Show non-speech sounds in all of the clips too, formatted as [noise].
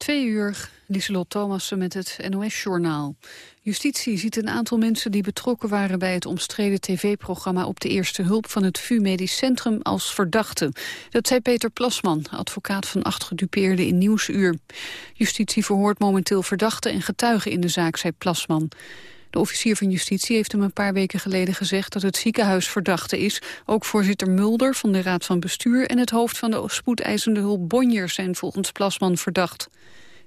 Twee uur, Lieselot Thomassen met het NOS-journaal. Justitie ziet een aantal mensen die betrokken waren bij het omstreden tv-programma op de eerste hulp van het VU Medisch Centrum als verdachte. Dat zei Peter Plasman, advocaat van acht gedupeerden in Nieuwsuur. Justitie verhoort momenteel verdachten en getuigen in de zaak, zei Plasman. De officier van justitie heeft hem een paar weken geleden gezegd dat het ziekenhuis verdachte is. Ook voorzitter Mulder van de Raad van Bestuur en het hoofd van de spoedeisende hulp Bonjer zijn volgens Plasman verdacht.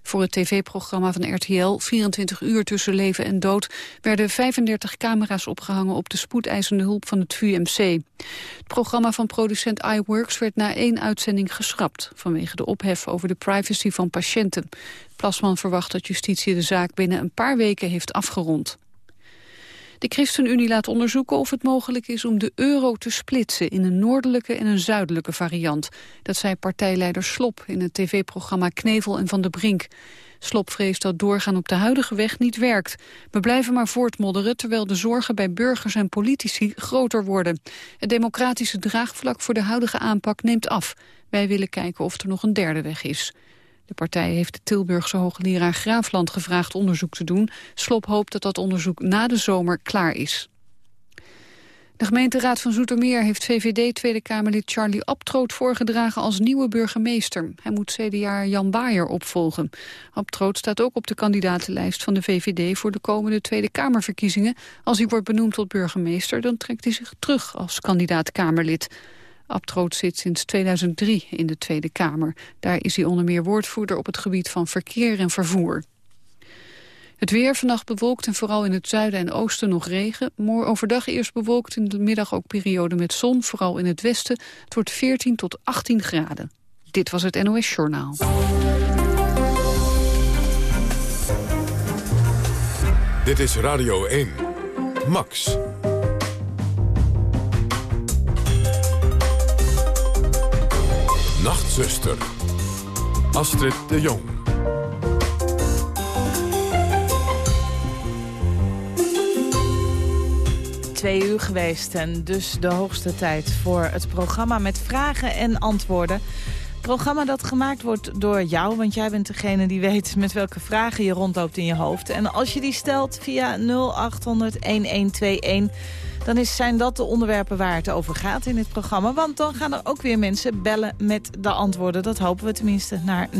Voor het tv-programma van RTL, 24 uur tussen leven en dood, werden 35 camera's opgehangen op de spoedeisende hulp van het VUMC. Het programma van producent iWorks werd na één uitzending geschrapt, vanwege de ophef over de privacy van patiënten. Plasman verwacht dat justitie de zaak binnen een paar weken heeft afgerond. De ChristenUnie laat onderzoeken of het mogelijk is om de euro te splitsen in een noordelijke en een zuidelijke variant. Dat zei partijleider Slop in het tv-programma Knevel en Van de Brink. Slop vreest dat doorgaan op de huidige weg niet werkt. We blijven maar voortmodderen terwijl de zorgen bij burgers en politici groter worden. Het democratische draagvlak voor de huidige aanpak neemt af. Wij willen kijken of er nog een derde weg is. De partij heeft de Tilburgse hoogleraar Graafland gevraagd onderzoek te doen. Slop hoopt dat dat onderzoek na de zomer klaar is. De gemeenteraad van Zoetermeer heeft VVD Tweede Kamerlid Charlie Abtroot voorgedragen als nieuwe burgemeester. Hij moet CDA Jan Baaier opvolgen. Abtroot staat ook op de kandidatenlijst van de VVD voor de komende Tweede Kamerverkiezingen. Als hij wordt benoemd tot burgemeester, dan trekt hij zich terug als kandidaat Kamerlid. Abtroot zit sinds 2003 in de Tweede Kamer. Daar is hij onder meer woordvoerder op het gebied van verkeer en vervoer. Het weer vannacht bewolkt en vooral in het zuiden en oosten nog regen. Morgen overdag eerst bewolkt, in de middag ook periode met zon, vooral in het westen. Het wordt 14 tot 18 graden. Dit was het NOS Journaal. Dit is Radio 1. Max. Nachtzuster. Astrid de Jong. Twee uur geweest en dus de hoogste tijd voor het programma met vragen en antwoorden. Programma dat gemaakt wordt door jou, want jij bent degene die weet met welke vragen je rondloopt in je hoofd. En als je die stelt via 0800 1121 dan is, zijn dat de onderwerpen waar het over gaat in het programma. Want dan gaan er ook weer mensen bellen met de antwoorden. Dat hopen we tenminste naar 0800-1121.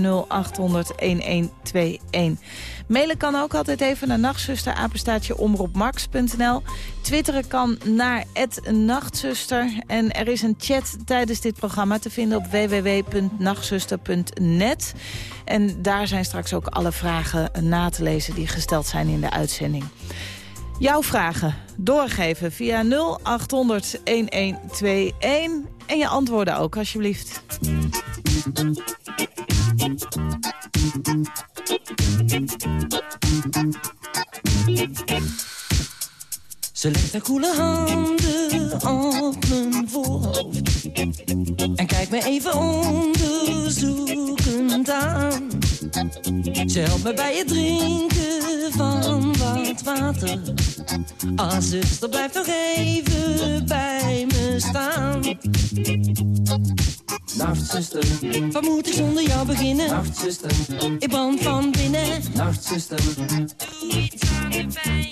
Mailen kan ook altijd even naar nachtzusterapenstaatje omroepmax.nl. Twitteren kan naar nachtzuster. En er is een chat tijdens dit programma te vinden op www.nachtzuster.net. En daar zijn straks ook alle vragen na te lezen die gesteld zijn in de uitzending. Jouw vragen doorgeven via 0800 1121 en je antwoorden ook alsjeblieft. Ze legt haar koele handen op mijn voorhoofd. En kijkt me even onderzoekend aan. Ze helpt me bij het drinken van wat water. Ah, zuster, blijf nog even bij me staan. Nachtzuster, wat moet ik zonder jou beginnen? Nachtzuster, ik brand van binnen. Nachtzuster, doe iets aan de pijn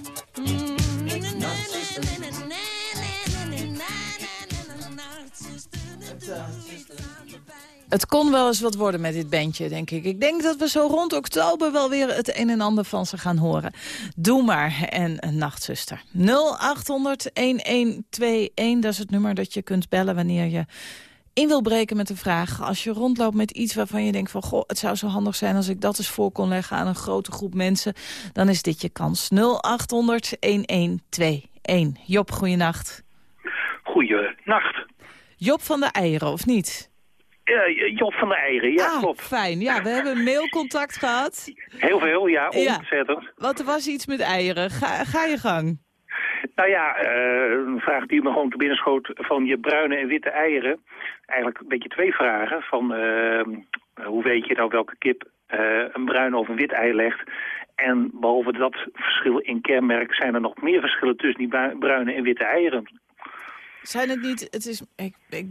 Het kon wel eens wat worden met dit bandje, denk ik. Ik denk dat we zo rond oktober wel weer het een en ander van ze gaan horen. Doe maar, en een nachtzuster. 0800-1121, dat is het nummer dat je kunt bellen wanneer je in wil breken met een vraag. Als je rondloopt met iets waarvan je denkt van... goh, het zou zo handig zijn als ik dat eens voor kon leggen aan een grote groep mensen... dan is dit je kans. 0800-1121. Job, goeienacht. Goeienacht. Job van de Eieren, of niet? Ja, Job van der Eieren, ja, ah, klopt. fijn. Ja, we hebben mailcontact gehad. Heel veel, ja, Ja. ontzettend. Want er was iets met eieren. Ga, ga je gang. Nou ja, eh, een vraag die me gewoon te binnen schoot van je bruine en witte eieren. Eigenlijk een beetje twee vragen. Van eh, hoe weet je nou welke kip eh, een bruin of een wit ei legt? En behalve dat verschil in kenmerk zijn er nog meer verschillen tussen die bru- bruine en witte eieren. Zijn het niet... Het is, ik, ik,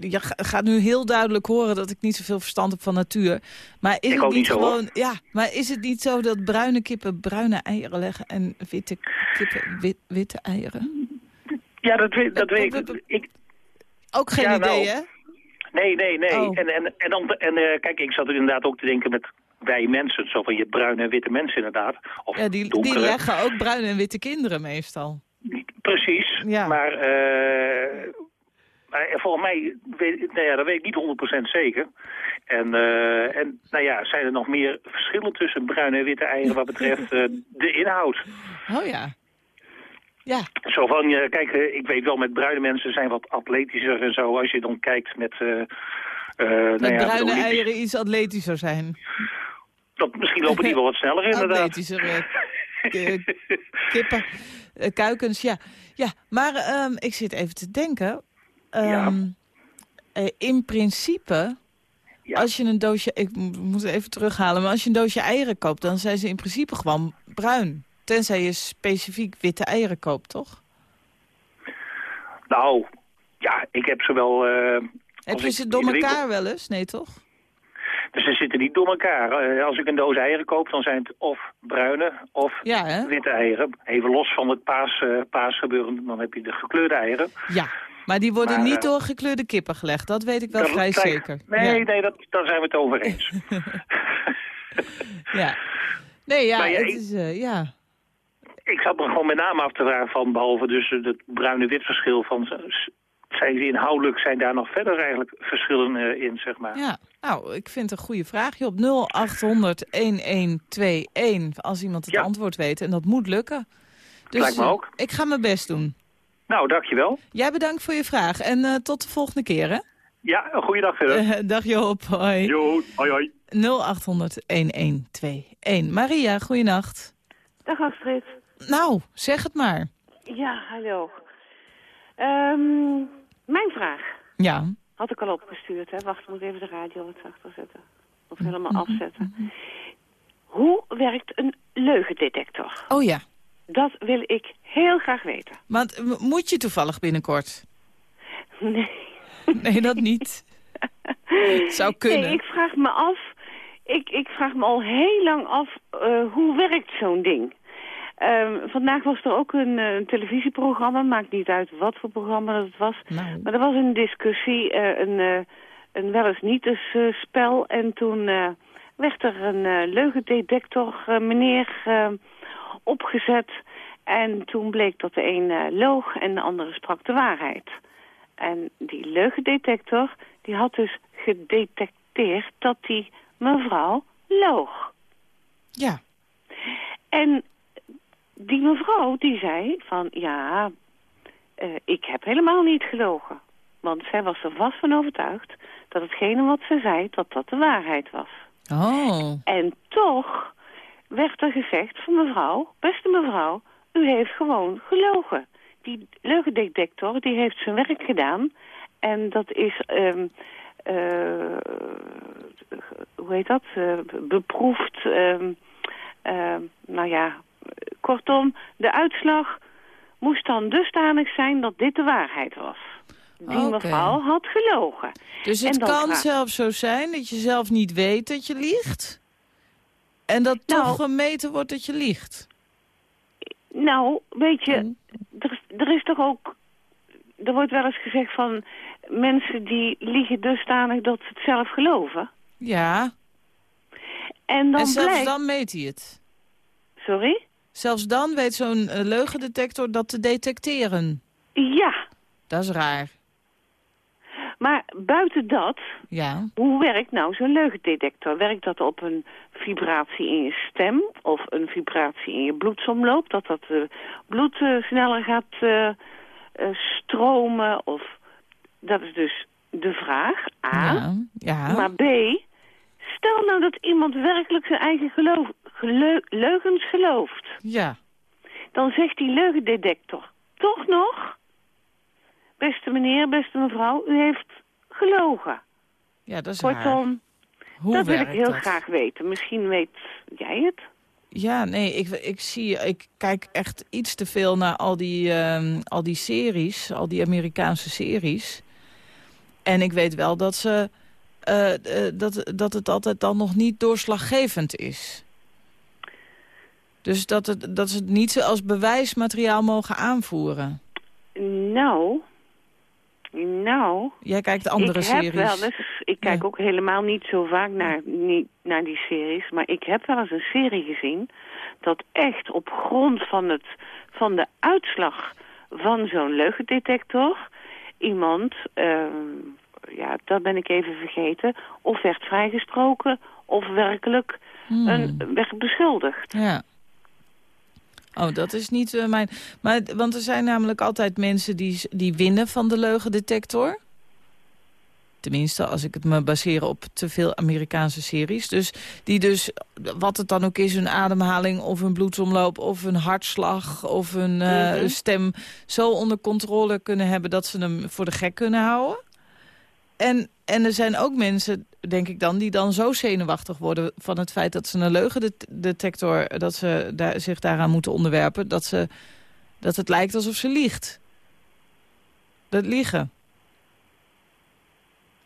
je ga- gaat nu heel duidelijk horen dat ik niet zoveel verstand heb van natuur. Maar is Ik het niet niet zo, hoor. gewoon... Ja, maar is het niet zo dat bruine kippen bruine eieren leggen... en witte kippen wit, witte eieren? Ja, dat weet, dat Eh, weet eh, ik. ik. Ook geen Ja, nou, idee, hè? Nee, nee, nee. Oh. En, en, en, dan, en eh, kijk, ik zat er inderdaad ook te denken met wij mensen. Zo van je bruine en witte mensen inderdaad. Of Ja, die, die leggen ook bruine en witte kinderen meestal. Precies, Ja. maar, eh, maar volgens mij, weet, nou ja, dat weet ik niet 100% zeker. En, eh, en nou ja, zijn er nog meer verschillen tussen bruine en witte eieren wat betreft [laughs] eh, de inhoud? Oh ja. Ja, Zo van, je, kijk, ik weet wel, met bruine mensen zijn wat atletischer en zo. Als je dan kijkt met... eh, eh, nou ja, met bruine eieren iets atletischer zijn. Dat, misschien lopen die [laughs] wel wat sneller inderdaad. Atletischer kippen, eh, kuikens, ja. Ja, maar ehm, ik zit even te denken. Ehm, eh, in principe, Ja. als je een doosje... Ik mo- moet het even terughalen, maar als je een doosje eieren koopt... dan zijn ze in principe gewoon bruin. Tenzij je specifiek witte eieren koopt, toch? Nou, ja, ik heb ze wel... eh, Heb je ze door elkaar wel eens? Nee, toch? Dus ze zitten niet door elkaar. Eh, als ik een doos eieren koop, dan zijn het of bruine of Ja, witte eieren. Even los van het paas, eh, paasgebeuren, dan heb je de gekleurde eieren. Ja. Maar die worden Maar, niet eh, door gekleurde kippen gelegd. Dat weet ik wel vrij zeker. Nee, ja. nee dat, daar zijn we het over eens. [laughs] [laughs] ja. Nee, ja, het ik- is... ja. ik zat me gewoon met name af te vragen van, behalve dus het bruine-wit verschil van... Zijn ze inhoudelijk, zijn daar nog verder eigenlijk verschillen eh, in, zeg maar? Ja, nou, ik vind het een goede vraag. Je op 0800-1121 als iemand het Ja. antwoord weet. En dat moet lukken. Dus Lijkt me eh, ook. ik ga mijn best doen. Nou, dankjewel. Jij bedankt voor je vraag. En eh, tot de volgende keer, hè? Ja, een goede dag verder. Eh, dag Joop, hoi. Jo, hoi hoi. 0800-1121. Maria, goeienacht. Dag Astrid. Nou, zeg het maar. Ja, hallo. Ehm, mijn vraag Ja. had ik al opgestuurd. Hè? Wacht, moet even de radio wat zachter zetten. Of helemaal afzetten. Hoe werkt een leugendetector? Oh ja. Dat wil ik heel graag weten. Want moet je toevallig binnenkort? Nee. [laughs] Nee, dat niet. [laughs] Zou kunnen. Nee, ik vraag me af... Ik, ik vraag me al heel lang af, eh, hoe werkt zo'n ding? Ehm, vandaag was er ook een, eh, een televisieprogramma, maakt niet uit wat voor programma dat het was. Nou. Maar er was een discussie, eh, een, eh, een wel eens niet eens spel. En toen werd er een leugendetector meneer opgezet. En toen bleek dat de een loog en de andere sprak de waarheid. En die leugendetector, die had dus gedetecteerd dat die mevrouw loog. Ja. En die mevrouw die zei van ja, eh, ik heb helemaal niet gelogen. Want zij was er vast van overtuigd dat hetgene wat ze zei, dat dat de waarheid was. Oh. En toch werd er gezegd van mevrouw, beste mevrouw, u heeft gewoon gelogen. Die leugendetector die heeft zijn werk gedaan. En dat is, eh, hoe heet dat, Eh, beproefd. ehm, ehm, nou ja, kortom, de uitslag moest dan dusdanig zijn dat dit de waarheid was. Die Oké. mevrouw had gelogen. Dus het kan vraag- zelfs zo zijn dat je zelf niet weet dat je liegt. En dat Nou. toch gemeten wordt dat je liegt. Nou, weet je, Mm. er, is- er is toch ook... Er wordt wel eens gezegd van mensen die liegen dusdanig dat ze het zelf geloven. Ja, En dan en zelfs blijkt... dan meet hij het. Sorry? Zelfs dan weet zo'n eh, leugendetector dat te detecteren. Ja, Dat is raar. maar buiten dat, Ja. hoe werkt nou zo'n leugendetector? Werkt dat op een vibratie in je stem of een vibratie in je bloedsomloop? Dat dat eh, bloed eh, sneller gaat stromen? Of dat is dus de vraag. A. Ja. ja. Maar B, stel nou dat iemand werkelijk zijn eigen geloof, leugens gelooft. ja. Dan zegt die leugendetector toch nog... Beste meneer, beste mevrouw, u heeft gelogen. Ja, dat is. Kortom, Hoe dat wil ik heel dat? graag weten. Misschien weet jij het. Ja, nee, ik, ik zie, ik kijk echt iets te veel naar al die, ehm, al die series, al die Amerikaanse series. En ik weet wel dat ze, eh, eh, dat, dat het altijd dan nog niet doorslaggevend is. Dus dat, het, dat ze het niet zo als bewijsmateriaal mogen aanvoeren. Nou, nou... Jij kijkt andere ik series. heb wel eens, ik kijk Ja. ook helemaal niet zo vaak naar, niet, naar die series, maar ik heb wel eens een serie gezien dat echt op grond van, het, van de uitslag van zo'n leugendetector iemand, ehm, ja, dat ben ik even vergeten, of werd vrijgesproken of werkelijk Hmm. een, werd beschuldigd. Ja. Oh, dat is niet eh, mijn... Maar, want er zijn namelijk altijd mensen die, die winnen van de leugendetector. Tenminste, als ik het me baseer op te veel Amerikaanse series. Dus die dus, wat het dan ook is, een ademhaling of een bloedsomloop... of een hartslag of een eh, Mhm. stem zo onder controle kunnen hebben... dat ze hem voor de gek kunnen houden. En, en er zijn ook mensen, denk ik dan, die dan zo zenuwachtig worden... van het feit dat ze een leugendetector, dat ze daar, zich daaraan moeten onderwerpen... Dat, ze, dat het lijkt alsof ze liegt. Dat liegen.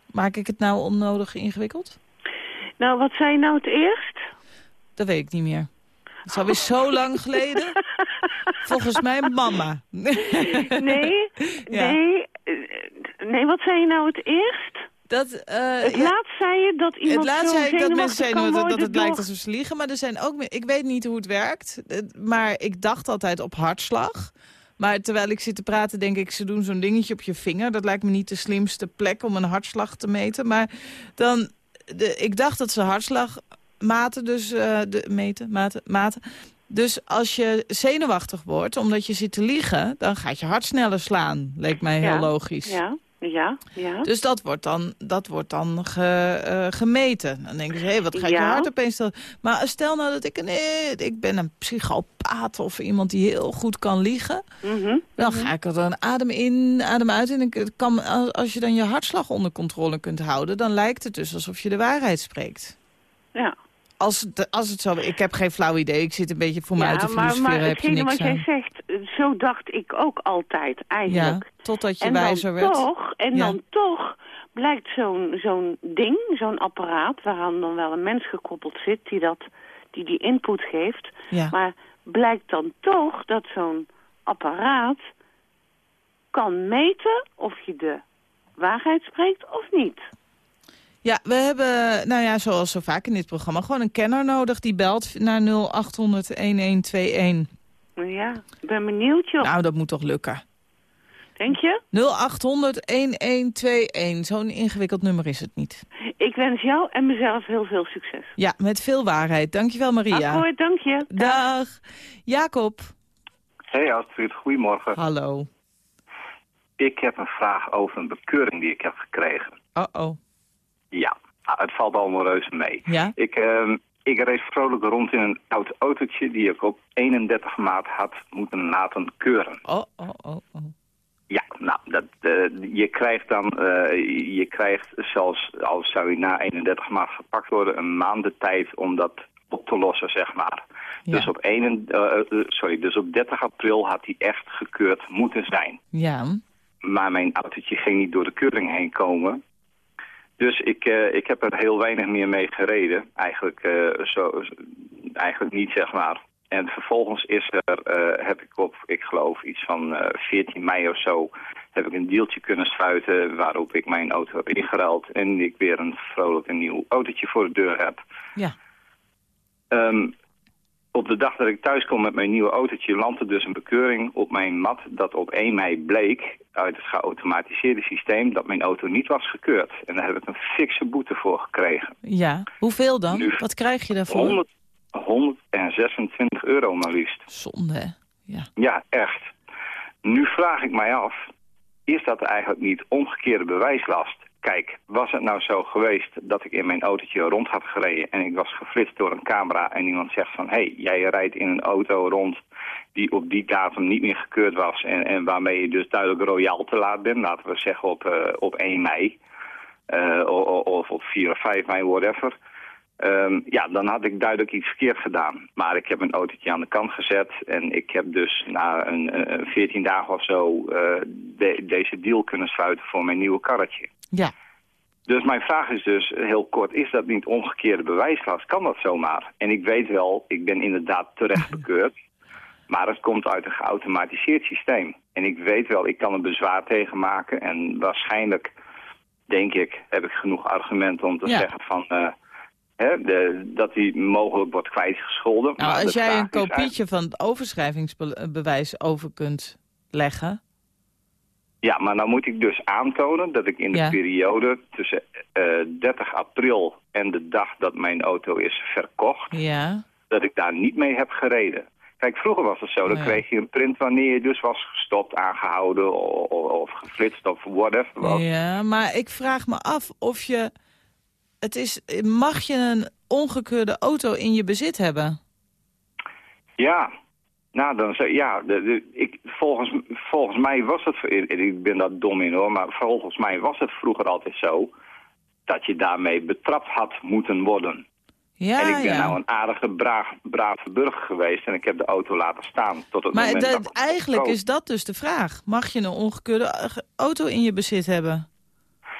Maak ik het nou onnodig ingewikkeld? Nou, wat zei je nou het eerst? Dat weet ik niet meer. Het is alweer zo lang geleden. Volgens mij mama. Nee, Ja. nee, nee, wat zei je nou het eerst? Dat, eh, Het ja. laatst zei je dat iemand Het laatst zei ik dat mensen zenuwachtig kan dat, dat het lijkt alsof ze liegen. Maar er zijn ook... Ik weet niet hoe het werkt. Maar ik dacht altijd op hartslag. Maar terwijl ik zit te praten, denk ik, ze doen zo'n dingetje op je vinger. Dat lijkt me niet de slimste plek om een hartslag te meten. Maar dan... De, ik dacht dat ze hartslag maten, dus... eh, de, meten, maten, maten. Dus als je zenuwachtig wordt, omdat je zit te liegen... dan gaat je hart sneller slaan. Leek mij heel logisch. Ja, ja, ja. Dus dat wordt dan, dat wordt dan ge- eh, gemeten. Dan denken ze, hé, wat gaat je Ja. hart opeens... stil- Maar stel nou dat ik een... eh, ik ben een psychopaat of iemand die heel goed kan liegen. Mhm. Dan ga ik er dan adem in, adem uit. En ik kan, als- als je dan je hartslag onder controle kunt houden... dan lijkt het dus alsof je de waarheid spreekt. Ja. Als, de- als het zo... Ik heb geen flauw idee. Ik zit een beetje voor mij uit te maar, filosoferen. maar heb je hetgene wat jij zegt, eh, zo dacht ik ook altijd Ja, eigenlijk. totdat je en wijzer dan werd. toch, en Ja. dan toch blijkt zo'n zo'n ding, zo'n apparaat, waaraan dan wel een mens gekoppeld zit die dat, die, die input geeft. Ja. Maar blijkt dan toch dat zo'n apparaat kan meten of je de waarheid spreekt of niet. Ja, we hebben, nou ja, zoals zo vaak in dit programma, gewoon een kenner nodig die belt naar 0800-1121. Ja, ik ben benieuwd joh. Nou, dat moet toch lukken. Denk je? 0800-1121. Zo'n ingewikkeld nummer is het niet. Ik wens jou en mezelf heel veel succes. Ja, met veel waarheid. Dankjewel, Maria. Akkoord, dank je. Dag. Jacob. Hey Astrid, goedemorgen. Hallo. Ik heb een vraag over een bekeuring die ik heb gekregen. Oh-oh. Ja, nou, het valt allemaal reuze mee. Ja? Ik, ehm, ik reed vrolijk rond in een oud autootje die ik op 31 maart had moeten laten keuren. Oh, oh, oh, oh. Ja, nou, dat, eh, je krijgt dan, eh, je krijgt zelfs, als zou je na 31 maart gepakt worden, een maand de tijd om dat op te lossen, zeg maar. Ja. Dus, op 1, eh, eh, sorry, dus op 30 april had hij echt gekeurd moeten zijn. Ja. Maar mijn autootje ging niet door de keuring heen komen. Dus ik, eh, ik heb er heel weinig meer mee gereden. Eigenlijk, eh, zo, eigenlijk niet, zeg maar. En vervolgens is er, eh, heb ik op, ik geloof iets van eh 14 mei of zo... heb ik een deeltje kunnen sluiten waarop ik mijn auto heb ingeruild... en ik weer een vrolijk een nieuw autootje voor de deur heb. Ja. Ehm, op de dag dat ik thuis kom met mijn nieuwe autootje landde dus een bekeuring op mijn mat dat op 1 mei bleek uit het geautomatiseerde systeem dat mijn auto niet was gekeurd. En daar heb ik een fikse boete voor gekregen. Ja. Hoeveel dan? Nu- Wat krijg je daarvoor? 100, 126 euro maar liefst. Zonde, hè? Ja. Ja, echt. Nu vraag ik mij af, is dat eigenlijk niet omgekeerde bewijslast? Kijk, was het nou zo geweest dat ik in mijn autootje rond had gereden en ik was geflitst door een camera en iemand zegt van, hé, hey, jij rijdt in een auto rond die op die datum niet meer gekeurd was en, en waarmee je dus duidelijk royaal te laat bent, laten we zeggen op, eh, op 1 mei eh, o- o- of op 4 of 5 mei, whatever. Ehm, ja, dan had ik duidelijk iets verkeerd gedaan. Maar ik heb mijn autootje aan de kant gezet en ik heb dus na een, een 14 dagen of zo eh, de- deze deal kunnen sluiten voor mijn nieuwe karretje. Ja. Dus mijn vraag is dus heel kort, is dat niet omgekeerde bewijslast? Kan dat zomaar? En ik weet wel, ik ben inderdaad terecht bekeurd, [laughs] maar het komt uit een geautomatiseerd systeem. En ik weet wel, ik kan er bezwaar tegen maken en waarschijnlijk, denk ik, heb ik genoeg argumenten om te Ja. zeggen van... eh, hè, de, dat hij mogelijk wordt kwijtgescholden. Nou, als jij een eigenlijk- kopietje van het overschrijvingsbewijs over kunt leggen... Ja, maar dan moet ik dus aantonen dat ik in de Ja. periode tussen eh 30 april en de dag dat mijn auto is verkocht, Ja. dat ik daar niet mee heb gereden. Kijk, vroeger was het zo, dan ja. kreeg je een print wanneer je dus was gestopt, aangehouden of, of, of geflitst of whatever. was. Ja, maar ik vraag me af of je... Het is, mag je een ongekeurde auto in je bezit hebben? Ja, nou dan zeg ja, de, de- ik, volgens, volgens mij was het, ik ben daar dom in hoor, maar volgens mij was het vroeger altijd zo dat je daarmee betrapt had moeten worden. Ja, en ik ben ja. nou een aardige, braaf, brave burger geweest en ik heb de auto laten staan tot het maar moment dat- dat het eigenlijk is dat dus de vraag. Mag je een ongekeurde eh, auto in je bezit hebben?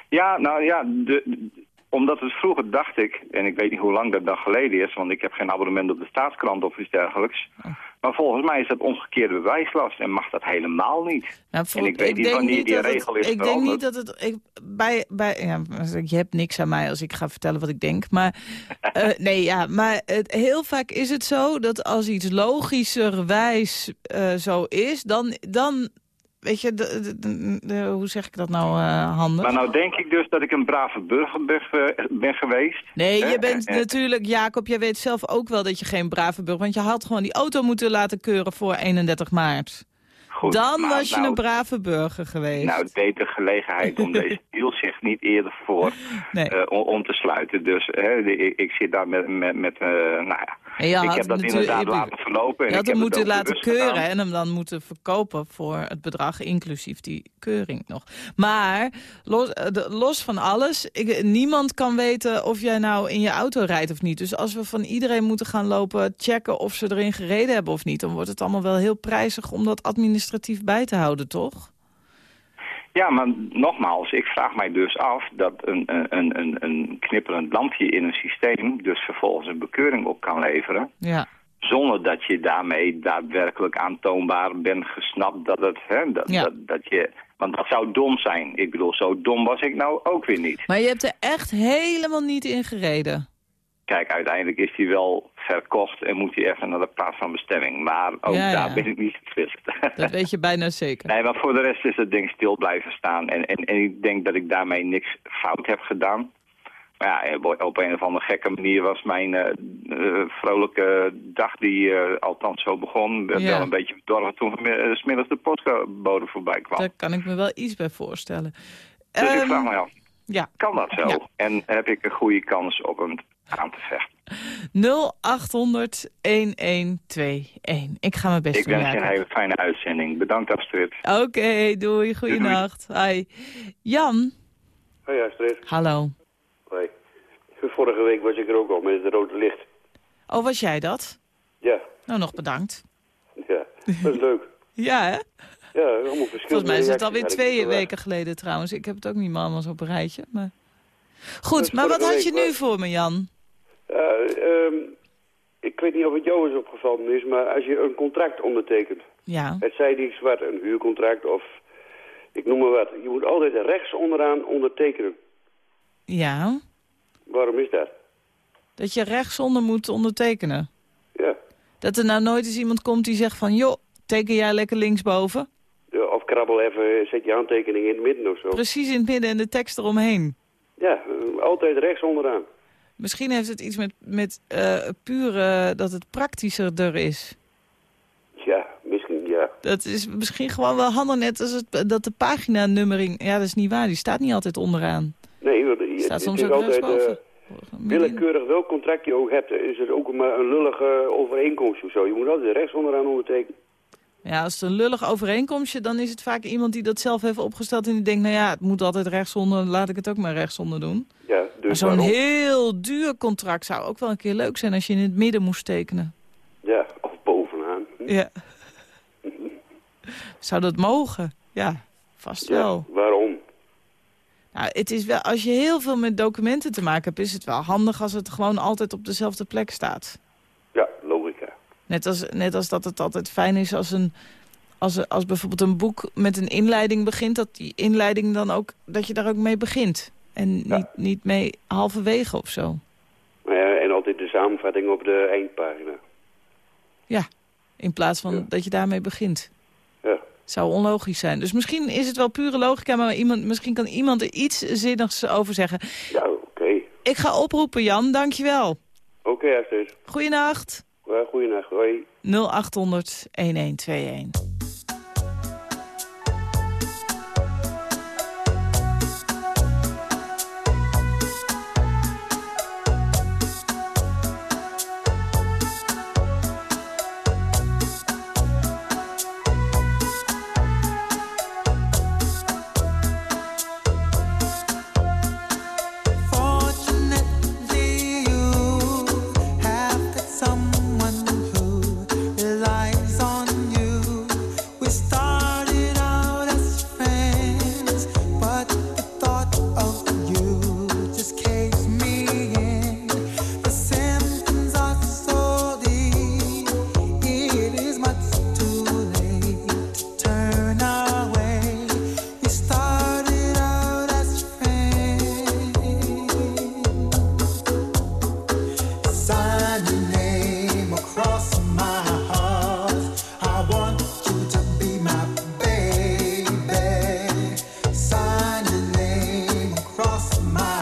Ja, nou ja, de- omdat het vroeger dacht ik, en ik weet niet hoe lang dat dan geleden is, want ik heb geen abonnement op de staatskrant of iets dergelijks. Oh. Maar volgens mij is dat omgekeerde bewijslast en mag dat helemaal niet. Nou, En ik weet niet wanneer die het- regel is Ik denk niet dat het... Ik, bij, bij, ja, je hebt niks aan mij als ik ga vertellen wat ik denk. Maar, [laughs] eh, nee, ja, maar het, heel vaak is het zo dat als iets logischerwijs eh zo is... dan, dan weet je, de, de- de- de- hoe zeg ik dat nou eh, handig? Maar nou denk ik dus dat ik een brave burger ben, ge- ben geweest. Nee, Hè? je bent En- natuurlijk, Jacob, jij weet zelf ook wel dat je geen brave burger... want je had gewoon die auto moeten laten keuren voor 31 maart. Goed, Dan maar was je nou- een brave burger geweest. Nou, deed de gelegenheid om deze [laughs] deal zich niet eerder voor Nee. eh, om, om te sluiten. Dus hè, ik, ik zit daar met, met, met eh, nou ja, En je ik had heb dat inderdaad laten verlopen. En Je had hem moeten laten keuren gedaan. en hem dan moeten verkopen voor het bedrag, inclusief die keuring nog. Maar los, eh, los van alles, ik, niemand kan weten of jij nou in je auto rijdt of niet. Dus als we van iedereen moeten gaan lopen checken of ze erin gereden hebben of niet... dan wordt het allemaal wel heel prijzig om dat administratief bij te houden, toch? Ja, maar nogmaals, ik vraag mij dus af dat een, een, een, een knipperend lampje in een systeem... dus vervolgens een bekeuring op kan leveren... Ja. zonder dat je daarmee daadwerkelijk aantoonbaar bent gesnapt dat het... Hè, dat, Ja. dat, dat je, want dat zou dom zijn. Ik bedoel, zo dom was ik nou ook weer niet. Maar je hebt er echt helemaal niet in gereden. Kijk, uiteindelijk is die wel verkocht en moet hij even naar de plaats van bestemming. Maar ook Ja, daar ja. ben ik niet getvist. [laughs] Dat weet je bijna zeker. Nee, maar voor de rest is het ding stil blijven staan. En, en, en ik denk dat ik daarmee niks fout heb gedaan. Maar ja, op een of andere gekke manier was mijn eh, eh, vrolijke dag, die eh, althans zo begon, Ja. wel een beetje bedorven toen uh, smiddags de postbode voorbij kwam. Daar kan ik me wel iets bij voorstellen. Dus ik Ehm, vraag me af, ja. kan dat zo? En heb ik een goede kans op hem aan te vechten? 0800 1121. Ik ga mijn best Ik doen, wens je een hele fijne uitzending. Bedankt Astrid. Oké, doei. Goeienacht. Hi. Jan, Hoi Astrid. hallo. Hoi. Vorige week was ik er ook al met het rode licht. Oh, was jij dat? Ja, Nou, nog bedankt. ja. Dat is leuk. [laughs] Ja, hè? Ja, allemaal verschillende Volgens mij is het alweer ik twee weken geleden trouwens. Ik heb het ook niet meer allemaal zo op een rijtje. Maar... Goed, is maar wat had je nu voor me, Jan? Ja, ehm, ik weet niet of het jou is opgevallen is, maar als je een contract ondertekent, Ja. het zij iets wat, een huurcontract of ik noem maar wat, je moet altijd rechts onderaan ondertekenen. Ja. Waarom is dat? Dat je rechtsonder moet ondertekenen. Ja. Dat er nou nooit eens iemand komt die zegt van... joh, teken jij lekker linksboven? Ja, Of krabbel even, zet je handtekening in het midden of zo. Precies in het midden en de tekst eromheen. Ja, altijd rechts onderaan. Misschien heeft het iets met, met eh, puur eh, dat het praktischer er is. Ja, misschien, ja. Dat is misschien gewoon wel handig, net als het, dat de paginanummering... Ja, dat is niet waar, die staat niet altijd onderaan. Nee, want Staat het soms is ook altijd... eh, willekeurig welk contract je ook hebt, is het ook maar een lullige overeenkomst of zo. Je moet altijd rechts onderaan ondertekenen. Ja, als het een lullig overeenkomstje, dan is het vaak iemand die dat zelf heeft opgesteld... en die denkt, nou ja, het moet altijd rechtsonder, laat ik het ook maar rechtsonder doen. Ja, dus zo'n heel duur contract zou ook wel een keer leuk zijn als je in het midden moest tekenen. Ja, of bovenaan. Ja. Zou dat mogen? Ja, vast Ja, wel. waarom? Nou, het is wel, als je heel veel met documenten te maken hebt, is het wel handig als het gewoon altijd op dezelfde plek staat. Ja. Net als, net als dat het altijd fijn is als, een, als, als bijvoorbeeld een boek met een inleiding begint, dat die inleiding dan ook, dat je daar ook mee begint. En Ja. niet, niet mee halverwege of zo. Maar ja, en altijd de samenvatting op de eindpagina. In plaats van Ja. dat je daarmee begint. Ja. Zou onlogisch zijn. Dus misschien is het wel pure logica, maar iemand, misschien kan iemand er iets zinnigs over zeggen. Ja, oké. Ik ga oproepen, Jan. Dankjewel. Oké, Astrid. Goeienacht. Goeienacht. Hoi. 0800 lost my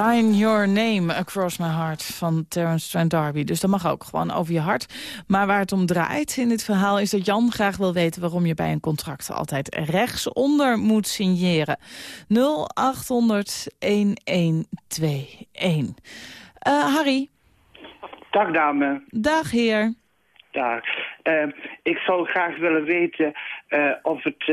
Sign Your Name Across My Heart van Terence Trent D'Arby. Dus dat mag ook gewoon over je hart. Maar waar het om draait in dit verhaal is dat Jan graag wil weten... waarom je bij een contract altijd rechtsonder moet signeren. 0800-1121. Eh, Harry, Dag dame. dag heer. Dag. Eh, ik zou graag willen weten eh, of, het,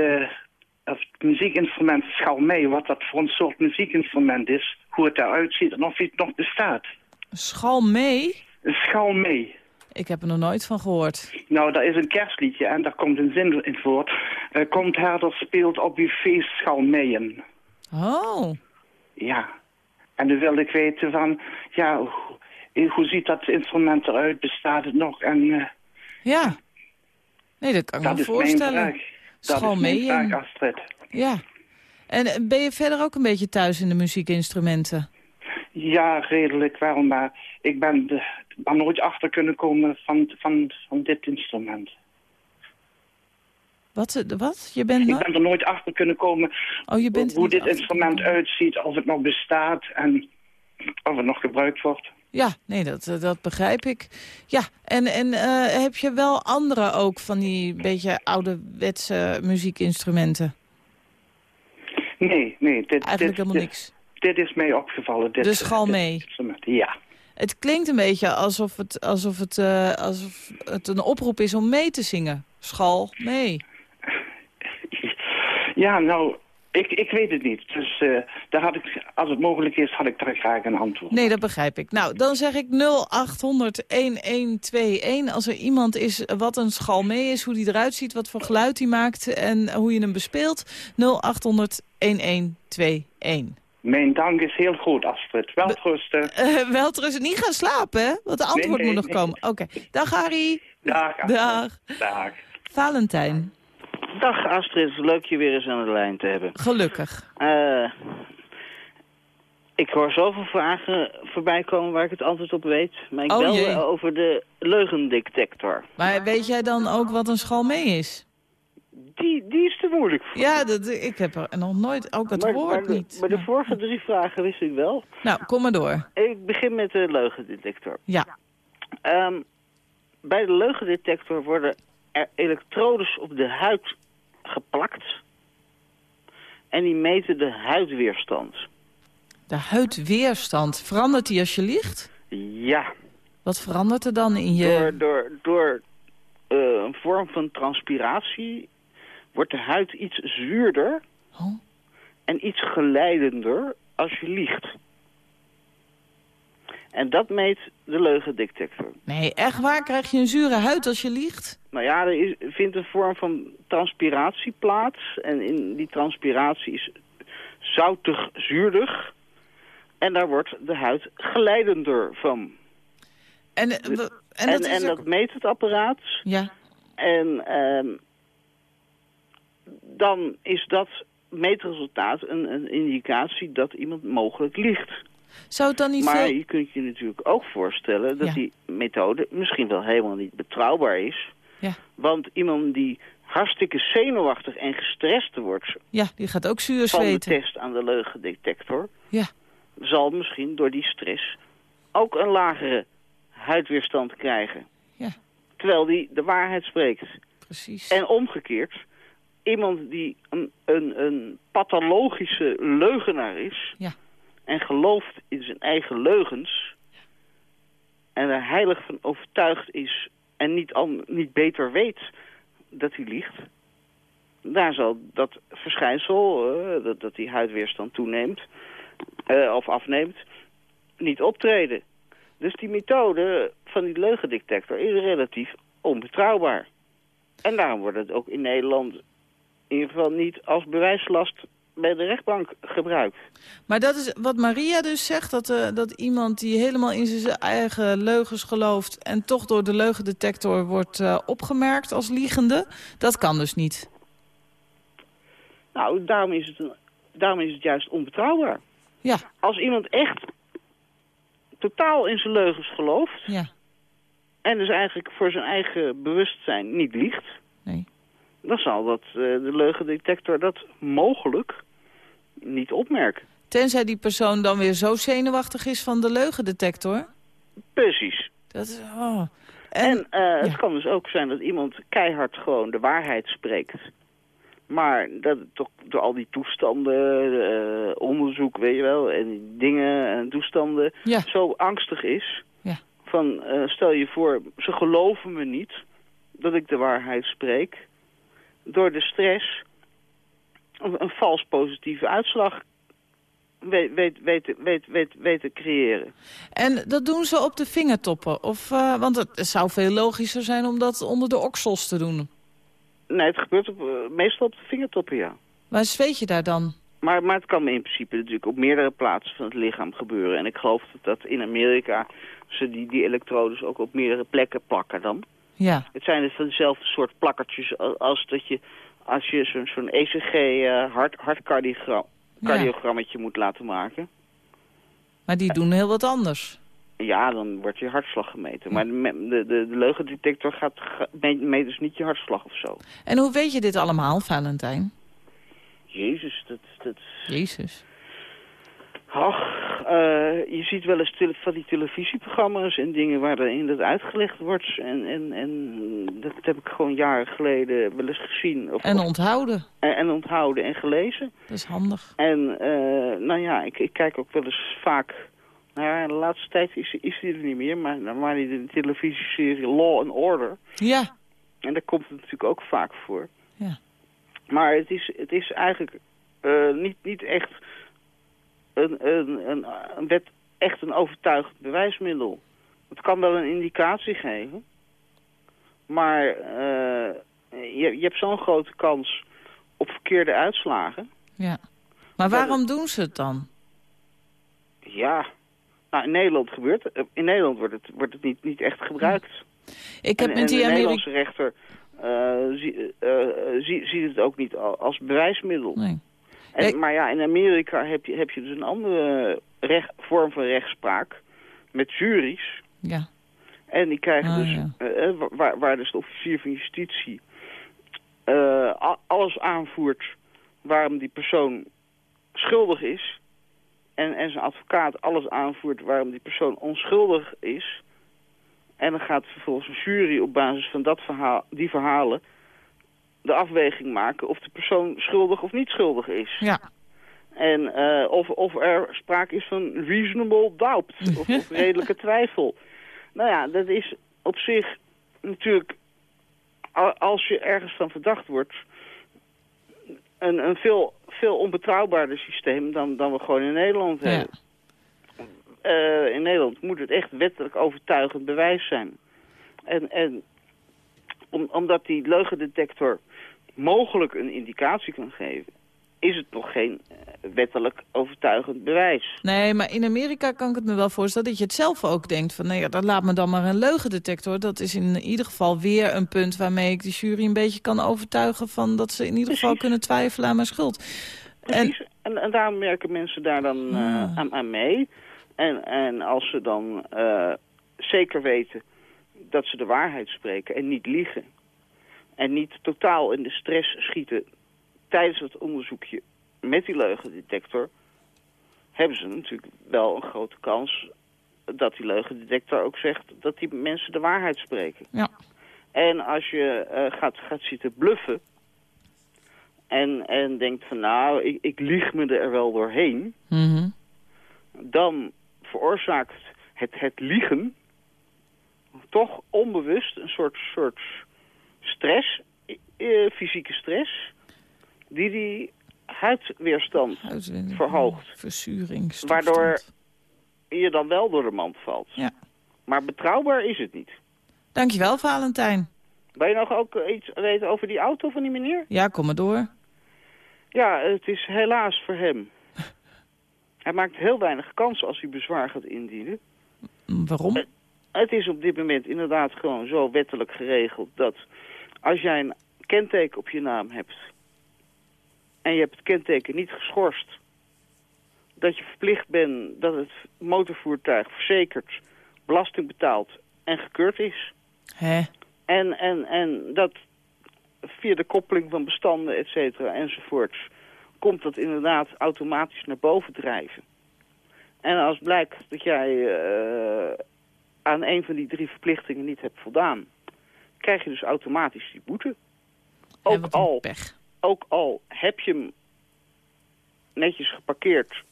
of het muziekinstrument schalmee, wat dat voor een soort muziekinstrument is, hoe het eruit ziet en of het nog bestaat. Schal mee? Een schalmee. Ik heb er nog nooit van gehoord. Nou, dat is een kerstliedje en daar komt een zin in voort. Eh, komt herder speelt op uw feest schalmeeën. Oh, Ja. En dan wilde ik weten van, ja, hoe, hoe ziet dat instrument eruit? Bestaat het nog? En eh, ja. Nee, dat kan ik dat me is mijn voorstellen. vraag. Dat is mijn vraag, Astrid. Ja. En eh, ben je verder ook een beetje thuis in de muziekinstrumenten? Ja, redelijk wel, maar ik ben er nooit achter kunnen komen van, van, van dit instrument. Wat? eh, wat? Je bent Ik ben er nooit achter kunnen komen Oh, je bent hoe dit instrument uitziet, of het nog bestaat en of het nog gebruikt wordt. Ja, nee, dat, eh, dat begrijp ik. Ja, en, en eh, heb je wel andere ook van die beetje ouderwetse muziekinstrumenten? Nee, nee. Dit, Eigenlijk dit, helemaal dit, niks. Dit is mij opgevallen. Dit, De schalmee. dit instrument. Ja. Het klinkt een beetje alsof het, alsof, het, eh, alsof het een oproep is om mee te zingen. Schal, mee. [laughs] Ja, nou, ik, ik weet het niet. Dus eh, daar had ik, als het mogelijk is, had ik daar graag een antwoord. Nee, dat begrijp ik. Nou, dan zeg ik 0800-1121. Als er iemand is wat een schalmee is, hoe die eruit ziet, wat voor geluid hij maakt en hoe je hem bespeelt. 0800-1121. Mijn dank is heel groot, Astrid. Welterusten. Uh, wel terug [laughs] niet gaan slapen, hè? Want de antwoord nee, moet nog nee. komen. Oké. Dag Harry. Dag. Astrid. Dag. Dag. Valentijn. Dag Astrid, leuk je weer eens aan de lijn te hebben. Gelukkig. Eh, ik hoor zoveel vragen voorbij komen waar ik het antwoord op weet. Maar ik Oh, belde jee. over de leugendetector. Maar weet jij dan ook wat een schalmee is? Die, die is te moeilijk voor Ja, dat, ik heb er nog nooit, ook het maar, woord maar de, niet. Maar de vorige drie vragen wist ik wel. Nou, kom maar door. Ik begin met de leugendetector. Ja. Ehm, bij de leugendetector worden er elektrodes op de huid geplakt. En die meten de huidweerstand. De huidweerstand, verandert die als je ligt? Ja, Wat verandert er dan in je... door, door, door eh, een vorm van transpiratie wordt de huid iets zuurder Oh. en iets geleidender als je liegt. En dat meet de leugendetector. Nee, echt waar? Krijg je een zure huid als je liegt? Nou ja, er is, vindt een vorm van transpiratie plaats. En in die transpiratie is zoutig zuurdig. En daar wordt de huid geleidender van. En, w- en, En, dat en, ook- dat meet het apparaat. Ja, En ehm, dan is dat meetresultaat een, een indicatie dat iemand mogelijk liegt. Zou het dan niet Maar veel... je kunt je natuurlijk ook voorstellen dat Ja. die methode misschien wel helemaal niet betrouwbaar is. Ja. Want iemand die hartstikke zenuwachtig en gestrest wordt Ja, die gaat ook zuur van de test aan de leugendetector... Ja. zal misschien door die stress ook een lagere huidweerstand krijgen. Ja. Terwijl die de waarheid spreekt. Precies. En omgekeerd, iemand die een, een, een pathologische leugenaar is... Ja. En gelooft in zijn eigen leugens... en er heilig van overtuigd is en niet, al, niet beter weet dat hij liegt... daar zal dat verschijnsel, eh, dat, die huidweerstand toeneemt eh, of afneemt, niet optreden. Dus die methode van die leugendetector is relatief onbetrouwbaar. En daarom wordt het ook in Nederland in ieder geval niet als bewijslast bij de rechtbank gebruikt. Maar dat is wat Maria dus zegt, dat, eh, dat iemand die helemaal in zijn eigen leugens gelooft... en toch door de leugendetector wordt eh, opgemerkt als liegende, dat kan dus niet. Nou, daarom is het, een, daarom is het juist onbetrouwbaar. Ja. Als iemand echt totaal in zijn leugens gelooft... Ja. en dus eigenlijk voor zijn eigen bewustzijn niet liegt... Nee. dan zal dat, eh, de leugendetector dat mogelijk niet opmerken. Tenzij die persoon dan weer zo zenuwachtig is van de leugendetector. Precies. Dat is... Oh. En, eh, het kan dus ook zijn dat iemand keihard gewoon de waarheid spreekt. Maar dat toch door al die toestanden, eh, onderzoek, weet je wel, en dingen en toestanden Ja. zo angstig is. Ja. Van, eh, stel je voor, ze geloven me niet dat ik de waarheid spreek. Door de stress een, een vals positieve uitslag weet, weet, weet, weet, weet, weet te creëren. En dat doen ze op de vingertoppen? Of, eh, want het zou veel logischer zijn om dat onder de oksels te doen. Nee, het gebeurt op, eh, meestal op de vingertoppen, ja. Waar zweet je daar dan? Maar, maar het kan in principe natuurlijk op meerdere plaatsen van het lichaam gebeuren. En ik geloof dat, dat in Amerika ze die, die elektrodes ook op meerdere plekken plakken dan. Ja. Het zijn dus dezelfde soort plakkertjes als dat je als je zo'n ECG eh, hart, hartcardiogram cardiogrammetje moet laten maken. Maar die doen heel wat anders. Ja, dan wordt je hartslag gemeten. Maar de, de, de, de leugendetector gaat, ga- meet, dus niet je hartslag of zo. En hoe weet je dit allemaal, Valentijn? Jezus, dat... dat... Jezus. Ach, je ziet wel eens van die televisieprogramma's en dingen waarin dat uitgelegd wordt. En, en, en dat heb ik gewoon jaren geleden wel eens gezien. Of, En onthouden. en, en onthouden en gelezen. Dat is handig. En eh, nou ja, ik, ik kijk ook wel eens vaak... Nou ja, de laatste tijd is, is die er niet meer, maar dan waren die de televisieserie Law and Order. Ja. En daar komt het natuurlijk ook vaak voor. Ja. Maar het is, het is eigenlijk eh, niet, niet echt een, een, een, een wet, echt een overtuigend bewijsmiddel. Het kan wel een indicatie geven. Maar eh, je, je hebt zo'n grote kans op verkeerde uitslagen. Ja. Maar waarom doen ze het dan? Ja, nou in Nederland gebeurt het. In Nederland wordt het, wordt het niet, niet echt gebruikt. Ik heb en, met en die de Nederlandse rechter eh, zie- eh, eh, zie- ziet het ook niet al- als bewijsmiddel. Nee. En, maar ja, in Amerika heb je, heb je dus een andere recht, vorm van rechtspraak met juries. Ja. En die krijgen Ah, dus, ja. eh, eh, waar, waar dus de officier van justitie eh, alles aanvoert waarom die persoon schuldig is. En, en zijn advocaat alles aanvoert waarom die persoon onschuldig is. En dan gaat vervolgens een jury op basis van dat verhaal, die verhalen de afweging maken of de persoon schuldig of niet schuldig is. Ja. En eh, of, of er sprake is van reasonable doubt, of, of [laughs] redelijke twijfel. Nou ja, dat is op zich natuurlijk, als je ergens van verdacht wordt, een, een veel, veel onbetrouwbaarder systeem dan, dan we gewoon in Nederland Ja. hebben. Eh, in Nederland moet het echt wettelijk overtuigend bewijs zijn. En, en om, omdat die leugendetector mogelijk een indicatie kan geven, is het nog geen eh, wettelijk overtuigend bewijs. Nee, maar in Amerika kan ik het me wel voorstellen dat je het zelf ook denkt van... nee, dat laat me dan maar een leugendetector. Dat is in ieder geval weer een punt waarmee ik de jury een beetje kan overtuigen... van dat ze in ieder geval kunnen twijfelen aan mijn schuld. Precies. En, en, daarom merken mensen daar dan eh, aan, aan mee. En, en als ze dan eh, zeker weten dat ze de waarheid spreken en niet liegen... en niet totaal in de stress schieten tijdens het onderzoekje met die leugendetector... hebben ze natuurlijk wel een grote kans dat die leugendetector ook zegt dat die mensen de waarheid spreken. Ja. En als je eh, gaat, gaat zitten bluffen en, en denkt van nou, ik, ik lieg me er wel doorheen... Mhm. dan veroorzaakt het, het liegen toch onbewust een soort, soort stress, eh, fysieke stress, die die huidweerstand verhoogt. Verzuring. Waardoor je dan wel door de mand valt. Ja. Maar betrouwbaar is het niet. Dankjewel, Valentijn. Wil je nog ook iets weten over die auto van die meneer? Ja, kom maar door. Ja, het is helaas voor hem. [laughs] Hij maakt heel weinig kans als hij bezwaar gaat indienen. Waarom? Het is op dit moment inderdaad gewoon zo wettelijk geregeld dat als jij een kenteken op je naam hebt en je hebt het kenteken niet geschorst, dat je verplicht bent dat het motorvoertuig verzekerd, belasting betaald en gekeurd is. Hè? En, en, en dat via de koppeling van bestanden, et cetera, enzovoorts, komt dat inderdaad automatisch naar boven drijven. En als blijkt dat jij eh, aan een van die drie verplichtingen niet hebt voldaan, krijg je dus automatisch die boete. Ook, al, ook al heb je hem netjes geparkeerd.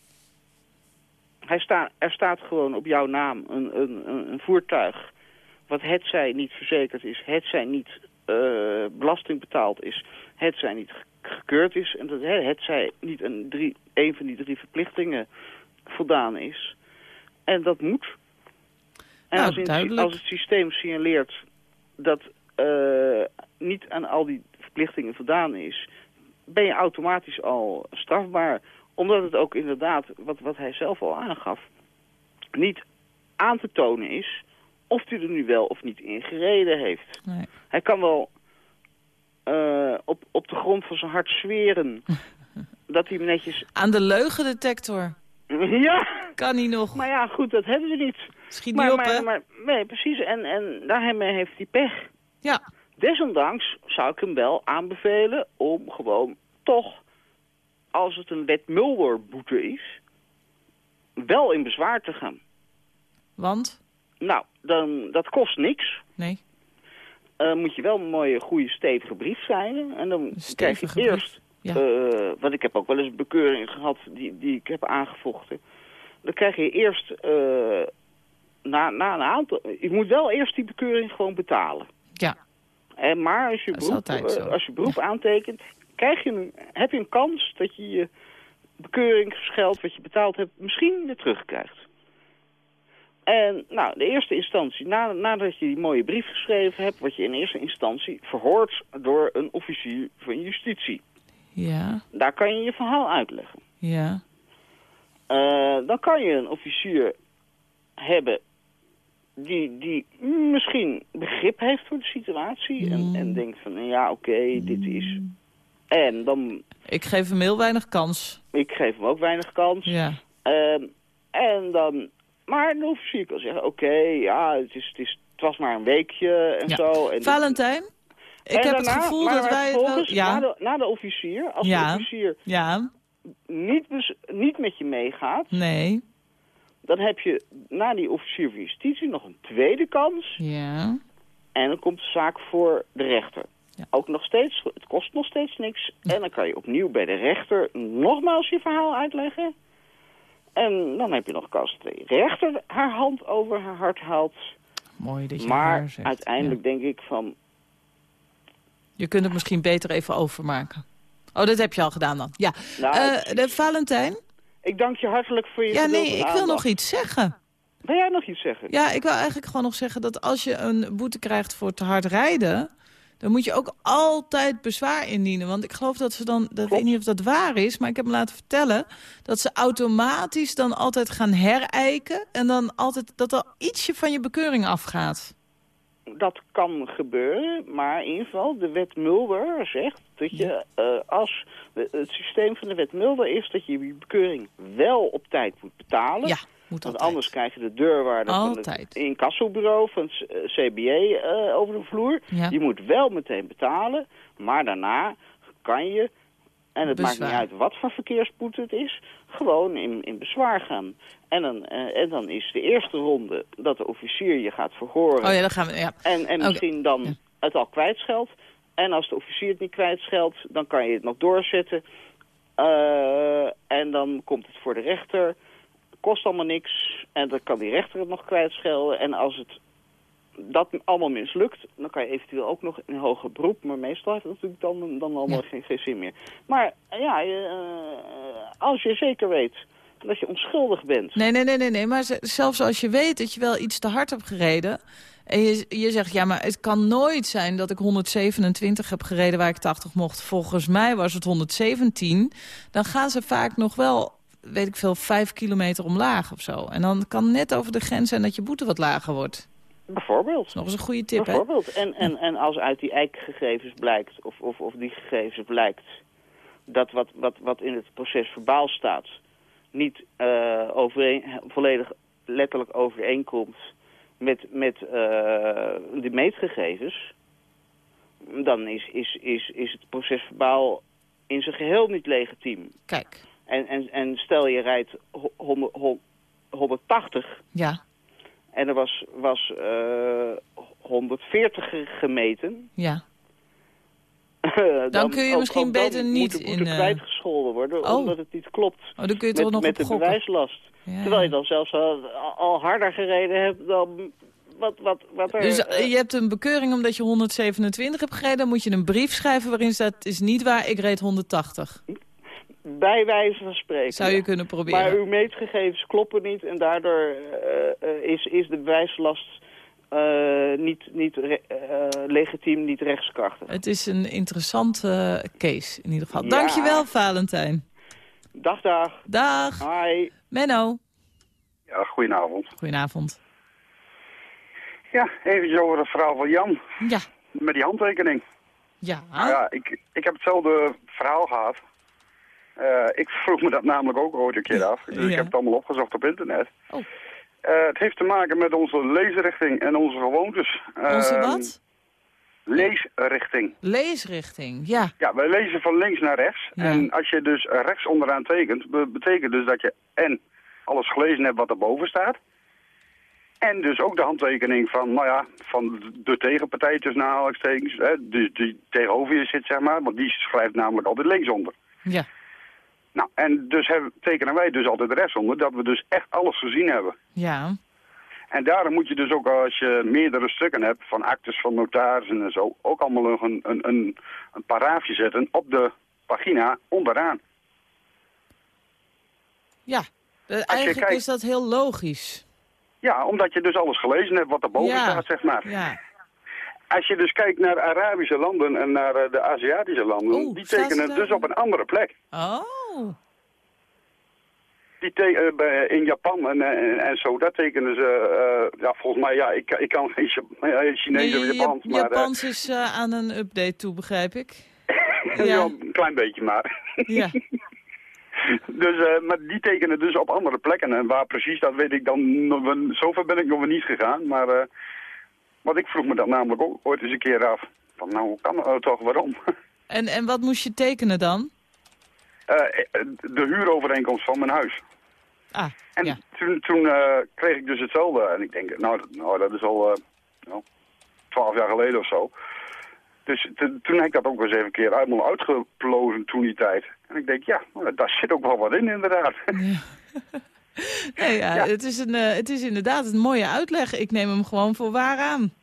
Hij sta, er staat gewoon op jouw naam een, een, een, voertuig wat het zij niet verzekerd is, het zij niet eh, belasting betaald is, het zij niet gekeurd is en dat hè, het zij niet een, drie, een van die drie verplichtingen voldaan is. En dat moet. En Nou, als, in- als het systeem signaleert dat niet aan al die verplichtingen voldaan is, ben je automatisch al strafbaar. Omdat het ook inderdaad, wat, wat hij zelf al aangaf, niet aan te tonen is of hij er nu wel of niet in gereden heeft. Nee. Hij kan wel eh, op, op de grond van zijn hart zweren [laughs] dat hij netjes... Aan de leugendetector. [laughs] Ja! Kan hij nog? Maar ja, goed, dat hebben we niet. Schiet maar, niet op, maar, hè? maar, nee, precies. En, en daarmee heeft hij pech. Ja. Desondanks zou ik hem wel aanbevelen om gewoon toch, als het een wet Mulder boete is, wel in bezwaar te gaan. Want? Nou, dan, dat kost niks. Nee. Eh, moet je wel een mooie, goede, stevige brief schrijven. En dan krijg je brief, eerst... ja. eh, want ik heb ook wel eens bekeuringen gehad die, die ik heb aangevochten. Dan krijg je eerst... eh, na, na een aantal... Je moet wel eerst die bekeuring gewoon betalen. Ja. En maar als je beroep, eh, als je beroep aantekent, krijg je een, heb je een kans dat je je bekeuringsgeld wat je betaald hebt misschien weer terugkrijgt. En nou, de eerste instantie, na, nadat je die mooie brief geschreven hebt, word je in eerste instantie verhoord door een officier van justitie. Ja. Daar kan je je verhaal uitleggen. Ja. Eh, dan kan je een officier hebben die, die misschien begrip heeft voor de situatie. En, en denkt van, ja, oké, dit is... En dan, Ik geef hem heel weinig kans. ik geef hem ook weinig kans. Ja. Ehm, en dan, maar de officier kan zeggen, oké, ja, het, is, het, is, het was maar een weekje en Ja. zo. En Valentijn? Ik en heb het gevoel maar- dat wij vervolgens, Ja. Na de, na de officier, als Ja. de officier Ja. niet, niet met je meegaat, Nee. Dan heb je na die officier van justitie nog een tweede kans. Ja. En dan komt de zaak voor de rechter. Ook nog steeds, het kost nog steeds niks. En dan kan je opnieuw bij de rechter nogmaals je verhaal uitleggen. En dan heb je nog kans dat de rechter haar hand over haar hart haalt. Mooi dat je Maar haar zegt. uiteindelijk denk ik van... Je kunt het misschien beter even overmaken. Oh, dat heb je al gedaan dan. Ja. Nou, Eh, de Valentijn? Ik dank je hartelijk voor je Ja, nee, ik wil nog iets zeggen. Wil jij nog iets zeggen? Ja, ik wil eigenlijk gewoon nog zeggen dat als je een boete krijgt voor te hard rijden... dan moet je ook altijd bezwaar indienen. Want ik geloof dat ze dan, dat, ik weet niet of dat waar is... maar ik heb me laten vertellen dat ze automatisch dan altijd gaan herijken... en dan altijd dat er ietsje van je bekeuring afgaat. Dat kan gebeuren, maar in ieder geval, de wet Mulder zegt dat je eh, als... de- het systeem van de wet Mulder is dat je je bekeuring wel op tijd moet betalen. Ja, moet Want anders krijg je de deurwaarde van Altijd. het incassobureau van het eh, CBA eh, over de vloer. Ja. Je moet wel meteen betalen, maar daarna kan je, en het maakt niet uit wat voor verkeersboete het is, gewoon in, in bezwaar gaan. En dan, eh, en dan is de eerste ronde dat de officier je gaat verhoren. Oh ja, dan gaan we... Ja. En, en misschien dan het al kwijtscheldt. En als de officier het niet kwijtscheldt, dan kan je het nog doorzetten. Eh, en dan komt het voor de rechter. kost allemaal niks. En dan kan die rechter het nog kwijtschelden. En als het dat allemaal mislukt, dan kan je eventueel ook nog in hoger beroep. Maar meestal heeft het natuurlijk dan, dan allemaal geen, geen zin meer. Maar eh, ja, eh, als je zeker weet dat je onschuldig bent. Nee, nee, nee, nee, nee. Maar zelfs als je weet dat je wel iets te hard hebt gereden... en je, je zegt, ja, maar het kan nooit zijn dat ik 127 heb gereden waar ik 80 mocht. Volgens mij was het 117. Dan gaan ze vaak nog wel, weet ik veel, 5 kilometer omlaag of zo. En dan kan net over de grens zijn dat je boete wat lager wordt. Bijvoorbeeld. nog eens een goede tip, hè? Bijvoorbeeld. En, en, en als uit die eikgegevens blijkt, of, of, of die gegevens blijkt, dat wat, wat, wat in het proces verbaal staat, niet eh, overeen, volledig letterlijk overeenkomt met, met eh, de meetgegevens, dan is, is, is, is het proces verbaal in zijn geheel niet legitiem. Kijk. En, en, en stel je rijdt ho- honderd- hon- 180 Ja, en er was, was eh 140 ge- gemeten. ja. [laughs] dan, kun je ook- misschien ook beter niet moet, in, Moet eh, kwijtgescholden worden, Oh. omdat het niet klopt. Oh, dan kun je met, nog de gokken. bewijslast. Ja. Terwijl je dan zelfs al, al harder gereden hebt dan wat, wat, wat er... Dus eh, eh, je hebt een bekeuring omdat je 127 hebt gereden... dan moet je een brief schrijven waarin staat... het is niet waar, ik reed 180. Bij wijze van spreken. Zou je ja. kunnen proberen. Maar uw meetgegevens kloppen niet en daardoor eh, eh, is, is de bewijslast eh, niet, niet eh, legitiem, niet rechtskrachtig. Het is een interessante case in ieder geval. Ja. Dankjewel, Valentijn. Dag, dag. Dag. Hi. Menno. Ja, goedenavond. Goedenavond. Ja, eventjes over het verhaal van Jan. Ja. Met die handtekening. Ja. Ja, ik, ik heb hetzelfde verhaal gehad. Eh, ik vroeg me dat namelijk ook ooit een keer af. Dus ik heb het allemaal opgezocht op internet. Oh. Eh, het heeft te maken met onze leesrichting en onze gewoontes. Onze Ehm, wat? Leesrichting. Leesrichting, ja. Ja, wij lezen van links naar rechts. Ja. En als je dus rechts onderaan tekent, be- betekent dus dat je en alles gelezen hebt wat erboven staat. En dus ook de handtekening van, nou ja, van de tegenpartij tussen aanhalingstekens, hè, dus die tegenover je zit, zeg maar, want die schrijft namelijk altijd links onder. Ja. Nou, en dus hebben, tekenen wij dus altijd rechts onder, dat we dus echt alles gezien hebben. Ja. En daarom moet je dus ook als je meerdere stukken hebt, van actes van notarissen en zo, ook allemaal een, een, een, een paraafje zetten op de pagina onderaan. Ja. Eh, eigenlijk kijkt- is dat heel logisch. Ja, omdat je dus alles gelezen hebt wat erboven Ja. staat, zeg maar. Ja. Als je dus kijkt naar Arabische landen en naar eh, de Aziatische landen, Oeh, die tekenen dus op een andere plek. Oh. Die te eh, in Japan en, eh, en, en zo, daar tekenen ze, eh, ja, volgens mij, ja, ik, ik kan geen Chinees of Japans, Jap- maar Japans is aan een update toe, begrijp ik. [laughs] ja. ja. een klein beetje maar. Ja. [laughs] dus, maar die tekenen dus op andere plekken. En waar precies, dat weet ik dan, nog zover ben ik nog niet gegaan. Maar uh, wat ik vroeg me dat namelijk ook ooit eens een keer af. Van nou, hoe kan dat nou toch, waarom? [laughs] En, en wat moest je tekenen dan? Uh, de huurovereenkomst van mijn huis. Ah, en ja. toen, toen uh, kreeg ik dus hetzelfde. En ik denk, nou, dat, nou, dat is al nou, twaalf jaar geleden of zo. Dus toen heb ik dat ook eens even een keer helemaal uitgeplozen toen die tijd. En ik denk, ja, nou, daar zit ook wel wat in inderdaad. Ja. [laughs] nee, ja, ja. Het, is een, uh, het is inderdaad een mooie uitleg. Ik neem hem gewoon voor waar aan.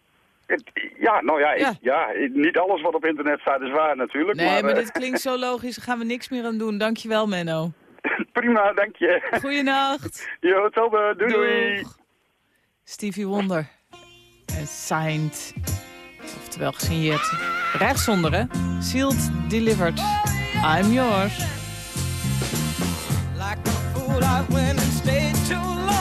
Ja, nou ja, ja. Ik, ja, niet alles wat op internet staat is waar natuurlijk. Nee, maar, maar dit klinkt zo [laughs] logisch. Daar gaan we niks meer aan doen. Dankjewel, Menno. Prima, dank je. Goeienacht. [laughs] Jo, hetzelfde. Doei, doei. Stevie Wonder. En signed. Oftewel gesigneerd. Rechtszonder, hè? Sealed, delivered. I'm yours. Like a fool I went and stayed too long.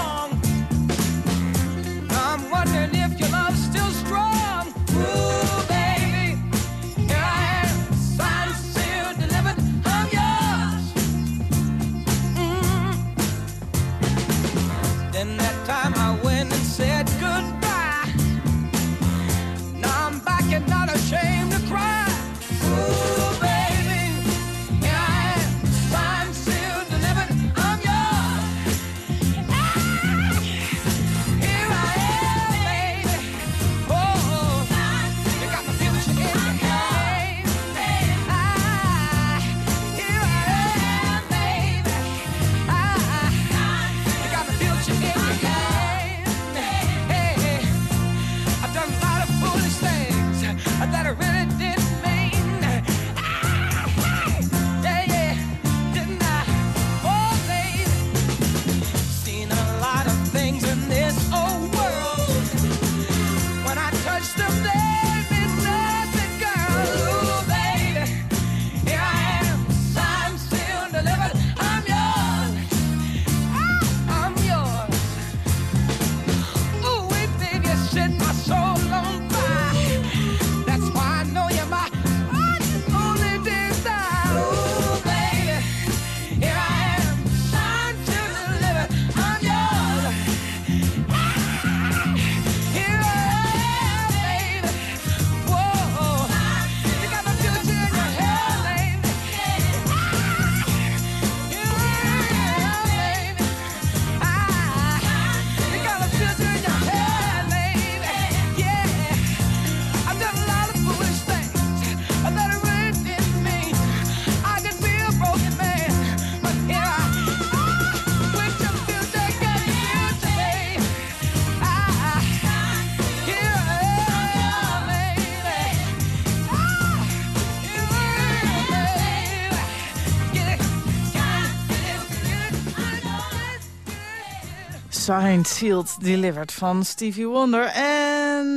Signed, Sealed, Delivered van Stevie Wonder. En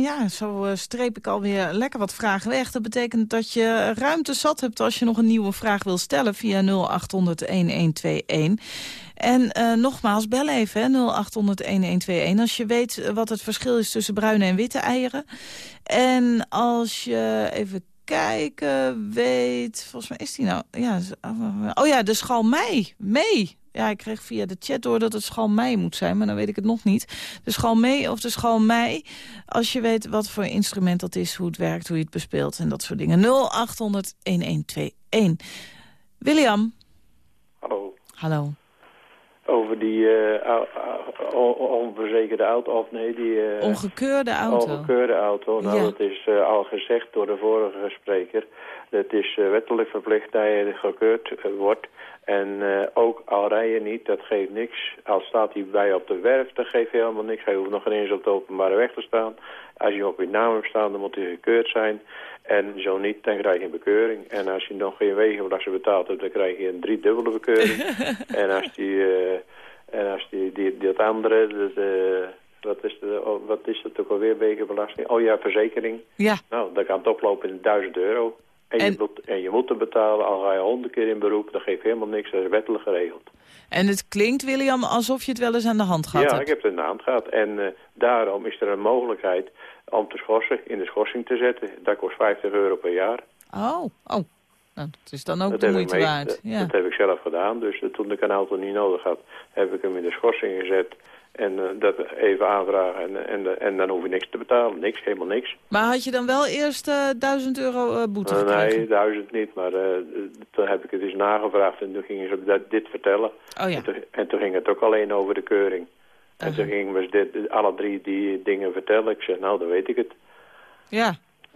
ja, zo eh, streep ik alweer lekker wat vragen weg. Dat betekent dat je ruimte zat hebt als je nog een nieuwe vraag wil stellen... via 0800-1121. En eh, nogmaals, bel even, hè, 0800-1121. Als je weet wat het verschil is tussen bruine en witte eieren. En als je even kijken weet... Volgens mij is die nou... Ja, oh ja, de schalmei. Mee. Ja, ik kreeg via de chat door dat het schalmei moet zijn, maar dan weet ik het nog niet. De schalmee of de schalmei, als je weet wat voor instrument dat is, hoe het werkt, hoe je het bespeelt en dat soort dingen. 0800-1121. William. Hallo. Hallo. Over die eh, onverzekerde auto, of nee, die... eh, Ongekeurde auto. Ongekeurde auto. Nou, Ja. dat is eh, al gezegd door de vorige spreker. Het is wettelijk verplicht dat je gekeurd wordt. En eh, ook al rij je niet, dat geeft niks. Al staat hij bij op de werf, dat geeft helemaal niks. Hij hoeft nog ineens op de openbare weg te staan. Als je op je naam hebt staan, dan moet hij gekeurd zijn. En zo niet, dan krijg je een bekeuring. En als je nog geen wegenbelasting betaald hebt, dan krijg je een driedubbele bekeuring. [laughs] en als die, eh, en als die, die, dat andere, dat, eh, wat, is de, oh, wat is dat ook alweer, wegenbelasting? Oh ja, verzekering. Ja. Nou, dan kan het oplopen in 1000 euro. En, Je, moet, en je moet het betalen, al ga je honderd keer in beroep, dat geeft helemaal niks, dat is wettelijk geregeld. En het klinkt, William, alsof je het wel eens aan de hand gehad ja, hebt. ik heb het in de hand gehad. En eh, daarom is er een mogelijkheid om te schorsen, in de schorsing te zetten. Dat kost 50 euro per jaar. Oh, oh. Nou, dat is dan ook dat de moeite mee- waard. Dat, Ja. dat heb ik zelf gedaan. Dus eh, toen ik een auto niet nodig had, heb ik hem in de schorsing gezet. En eh, dat even aanvragen en, en, en dan hoef je niks te betalen. Niks, helemaal niks. Maar had je dan wel eerst eh 1000 euro eh, boete gekregen? nee, duizend niet. Maar toen heb ik het eens nagevraagd en toen gingen ze dat, dit vertellen. Oh ja. en, toen, en toen ging het ook alleen over de keuring. En toen gingen we dit, alle drie die dingen vertellen. Ik zeg, nou, dan weet ik het. Ja.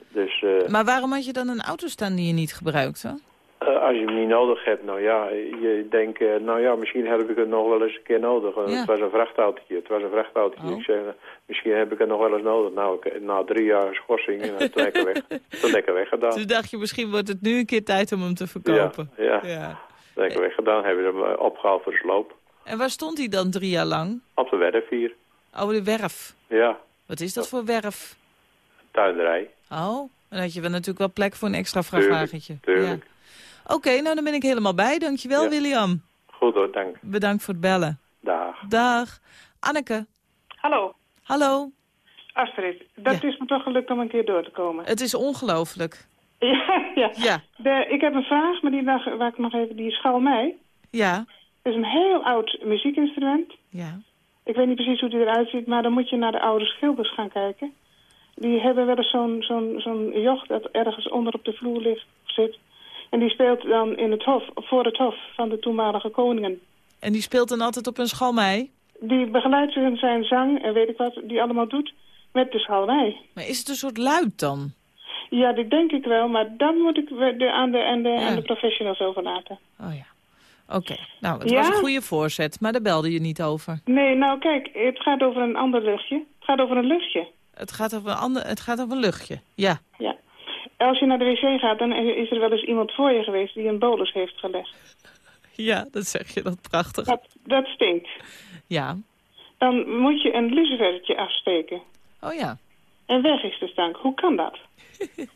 Dus Maar waarom had je dan een auto staan die je niet gebruikte? Eh, als je hem niet nodig hebt, nou ja, je denkt, eh, nou ja, misschien heb ik het nog wel eens een keer nodig. Ja. Het was een vrachtautootje, het was een vrachtautootje. Oh. Ik zeg, eh, misschien heb ik het nog wel eens nodig. Nou, ik, na drie jaar schorsing, en toen lekker weg. Toen lekker weggedaan. Toen dacht je, misschien wordt het nu een keer tijd om hem te verkopen. Ja, Ja. lekker weggedaan. Hebben ze hem eh, opgehaald voor de sloop. En waar stond hij dan drie jaar lang? Op de werf hier. Oh, de werf. Ja, Wat is dat voor werf? tuinderij. Oh, dan had je wel natuurlijk wel plek voor een extra vrachtwagentje. Tuurlijk. Ja. Oké, nou dan ben ik helemaal bij. Dankjewel, Ja. William. Goed hoor, dank. Bedankt voor het bellen. Dag. Dag. Anneke. Hallo, Hallo. Astrid. Dat is me toch gelukt om een keer door te komen. Het is ongelooflijk. [laughs] Ja, ja. Ja. De, ik heb een vraag, maar die dag, waar ik nog even... Die schalmei. Ja. Dat is een heel oud muziekinstrument. Ja. Ik weet niet precies hoe die eruit ziet, maar dan moet je naar de oude schilders gaan kijken. Die hebben wel eens zo'n zo'n zo'n joch dat ergens onder op de vloer ligt, zit. En die speelt dan in het hof, voor het hof van de toenmalige koningen. En die speelt dan altijd op een schalmei? Die begeleidt in zijn zang en weet ik wat, die allemaal doet met de schalmei. Maar is het een soort luid dan? Ja, dat denk ik wel, maar dan moet ik de, aan, de, aan, de, aan de professionals overlaten. Oh ja. Oké, nou, het Ja? was een goede voorzet, maar daar belde je niet over. Nee, nou kijk, het gaat over een ander luchtje. Het gaat over een luchtje. Het gaat over een, ander, het gaat over een luchtje, ja. Ja. Als je naar de wc gaat, dan is er wel eens iemand voor je geweest die een bolus heeft gelegd. Ja, dat zeg je, dat prachtig. Dat, dat stinkt. Ja. Dan moet je een lucifertje afsteken. Oh ja. En weg is de stank. Hoe kan dat? [laughs]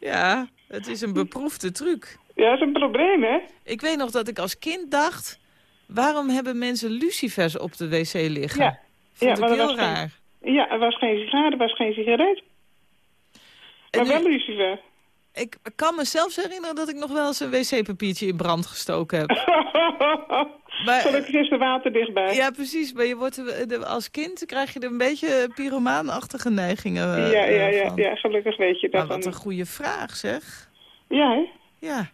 Ja, het is een beproefde truc. Ja, dat is een probleem, hè? Ik weet nog dat ik als kind dacht... waarom hebben mensen lucifers op de wc liggen? Ja. Vond maar ik heel raar. Geen, ja, er was geen sigaar, er was geen sigaret. Maar wel lucifer. Ik kan me zelfs herinneren dat ik nog wel eens een wc-papiertje in brand gestoken heb. [laughs] Maar, Gelukkig is er water dichtbij. Ja, precies. Maar je wordt er- als kind krijg je er een beetje pyromaanachtige neigingen eh, ja, ja, ja, ja, gelukkig weet je dat Maar wat een goede vraag, zeg. Ja, hè? Ja.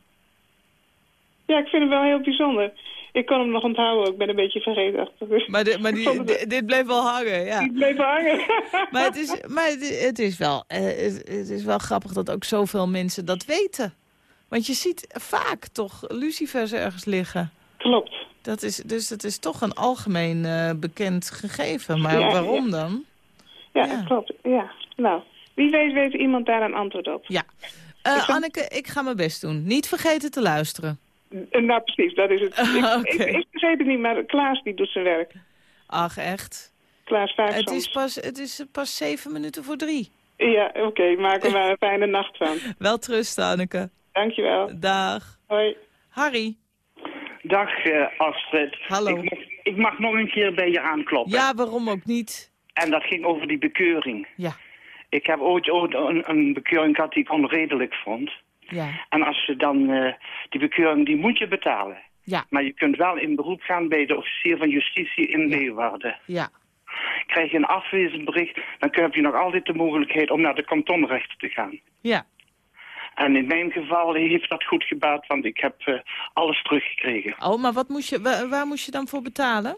Ja, ik vind hem wel heel bijzonder. Ik kon hem nog onthouden, ik ben een beetje vergeetachtig. Dus Maar, de, maar [laughs] die, het- dit bleef wel hangen, ja. Die bleef hangen. [laughs] Maar het is, maar het, het is wel, eh, het, het is wel grappig dat ook zoveel mensen dat weten. Want je ziet vaak toch lucifers ergens liggen. Klopt. Dat is, dus het is toch een algemeen eh, bekend gegeven. Maar Ja, waarom ja. dan? Ja, klopt. Ja, nou. Wie weet weet iemand daar een antwoord op. Ja. Eh, Anneke, ik ga mijn best doen. Niet vergeten te luisteren. Eh, Nou, precies, dat is het. [laughs] Ik, Oké. ik, het niet, maar Klaas die doet zijn werk. Ach, echt? Klaas vaak Het soms. is, pas, het is pas zeven minuten voor drie. Ja, oké, maak er maar een fijne nacht van. [laughs] Wel trust, Anneke. Dankjewel. Dag. Hoi. Harry. Dag eh, Astrid. Hallo. Ik mag, ik mag nog een keer bij je aankloppen. Ja, waarom ook niet? En dat ging over die bekeuring. Ja. Ik heb ooit, ooit een, een bekeuring gehad die ik onredelijk vond. Ja. En als je dan, eh, die bekeuring, die moet je betalen. Ja. Maar je kunt wel in beroep gaan bij de officier van justitie in Leeuwarden. Ja. Krijg je een afwezend bericht, dan heb je nog altijd de mogelijkheid om naar de kantonrechter te gaan. Ja. En in mijn geval heeft dat goed gebaat, want ik heb eh, alles teruggekregen. Oh, maar wat moest je, wa- waar, moest je dan voor betalen?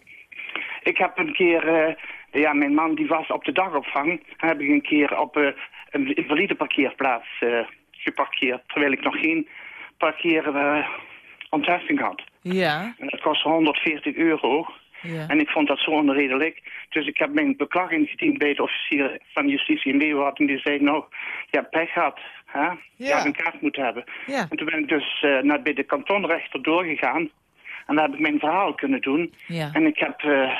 Ik heb een keer, eh, ja, mijn man die was op de dagopvang. En heb ik een keer op een invalide parkeerplaats eh, geparkeerd. Terwijl ik nog geen parkeer eh, ontheffing had. Ja. En dat kostte 140 euro. Ja. En ik vond dat zo onredelijk. Dus ik heb mijn beklag ingediend bij de officier van justitie in Leeuwarden. En die zei, nou, je hebt pech gehad. Hè? Je Ja. had een kaart moeten hebben. Ja. En toen ben ik dus eh, naar bij de kantonrechter doorgegaan. En daar heb ik mijn verhaal kunnen doen. Ja. En ik heb eh,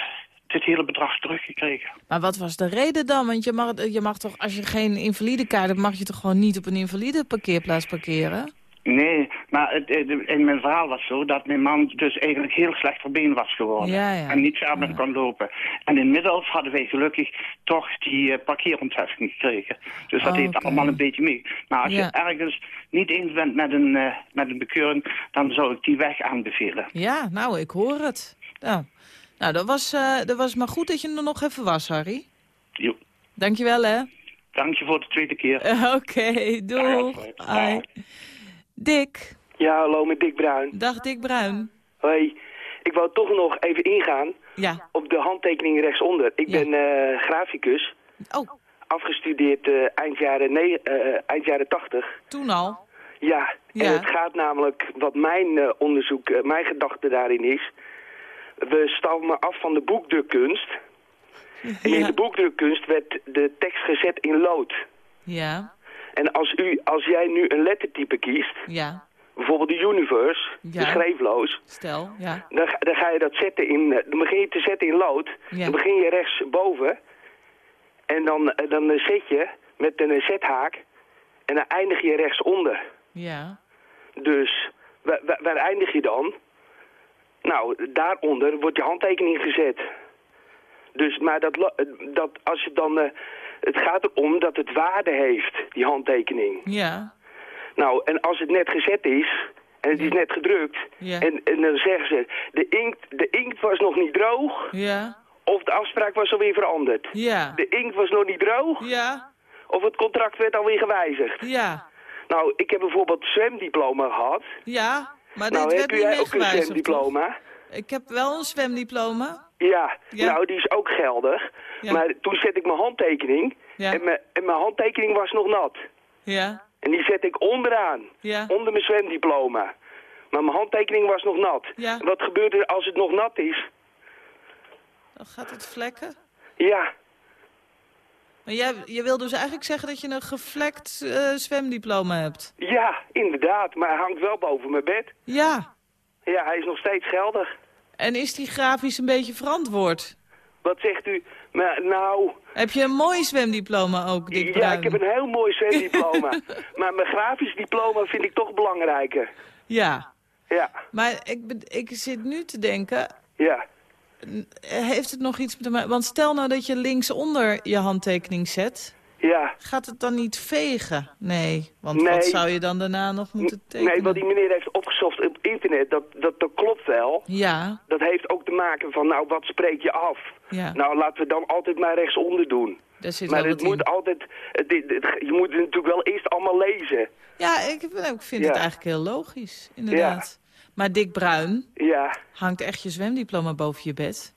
dit hele bedrag teruggekregen. Maar wat was de reden dan? Want je mag, je mag toch, als je geen invalidekaart hebt, mag je toch gewoon niet op een invalide parkeerplaats parkeren? Nee, maar het, in mijn verhaal was zo dat mijn man dus eigenlijk heel slecht voor been was geworden. Ja, ja. En niet samen kon lopen. En inmiddels hadden wij gelukkig toch die eh, parkeerontheffing gekregen. Dus dat Oh, deed oké. allemaal een beetje mee. Maar als Ja. je ergens niet eens bent met een, eh, met een bekeuring, dan zou ik die weg aanbevelen. Ja, nou, ik hoor het. Nou, nou dat, was, eh, dat was maar goed dat je er nog even was, Harry. Jo. Dankjewel, hè. Dank je voor de tweede keer. [laughs] Oké, doeg. Hoi. Dick. Ja, hallo, met Dick Bruin. Dag, Dick Bruin. Hoi. Ik wou toch nog even ingaan Ja. op de handtekening rechtsonder. Ik ben eh, graficus. Oh. Afgestudeerd eh, eind, jaren ne- eh, eind jaren 80. Toen al? Ja, Ja. en het gaat namelijk, wat mijn eh, onderzoek, mijn gedachte daarin is... We stammen af van de boekdrukkunst. En in de boekdrukkunst werd de tekst gezet in lood. Ja. En als, u, als jij nu een lettertype kiest, Ja. bijvoorbeeld de universe, Ja. de schreefloos... Stel, ja. Dan, ga- dan ga je dat zetten in, eh, dan begin je te zetten in lood. Dan begin je rechtsboven. En dan, eh, dan eh, zet je met een zethaak. En dan eindig je rechtsonder. Ja. Dus wa- wa- waar eindig je dan? Nou, daaronder wordt je handtekening gezet. Dus, maar dat, dat als je dan... eh, het gaat erom dat het waarde heeft, die handtekening. Ja. Nou, en als het net gezet is, en het is net gedrukt, Ja. en, en dan zeggen ze, de inkt, de inkt was nog niet droog, Ja. of de afspraak was alweer veranderd. Ja. De inkt was nog niet droog, Ja. of het contract werd alweer gewijzigd. Ja. Nou, ik heb bijvoorbeeld zwemdiploma gehad. Ja. Maar nou, dit heb werd jij ook een zwemdiploma? Ik heb wel een zwemdiploma. Ja, Ja. nou, die is ook geldig. Ja. Maar toen zet ik mijn handtekening, Ja. en, mijn, en mijn handtekening was nog nat. Ja. En die zet ik onderaan, Ja. onder mijn zwemdiploma. Maar mijn handtekening was nog nat. Ja. Wat gebeurt er als het nog nat is? Dan gaat het vlekken. Ja, Maar jij, je wil dus eigenlijk zeggen dat je een gevlekt eh, zwemdiploma hebt? ja, inderdaad. Maar hij hangt wel boven mijn bed. Ja. Ja, hij is nog steeds geldig. En is die grafisch een beetje verantwoord? Wat zegt u? Maar, nou, Heb je een mooi zwemdiploma ook, Dick ja, Bruin? ik heb een heel mooi zwemdiploma. [laughs] maar mijn grafisch diploma vind ik toch belangrijker. Ja. Ja, Maar ik, ik zit nu te denken, ja. Heeft het nog iets te maken... Want stel nou dat je linksonder je handtekening zet... Ja. Gaat het dan niet vegen? Nee, want Nee. wat zou je dan daarna nog moeten tekenen? Nee, wat die meneer heeft opgezocht op internet, dat, dat, dat klopt wel. Ja, Dat heeft ook te maken van, nou, wat spreek je af? ja. Nou, laten we dan altijd maar rechtsonder doen. Daar zit maar wel het in. moet altijd, het, het- het- je moet het natuurlijk wel eerst allemaal lezen. Ja, ik, ik vind Ja. het eigenlijk heel logisch, inderdaad. Maar Dick Bruin, Ja, hangt echt je zwemdiploma boven je bed?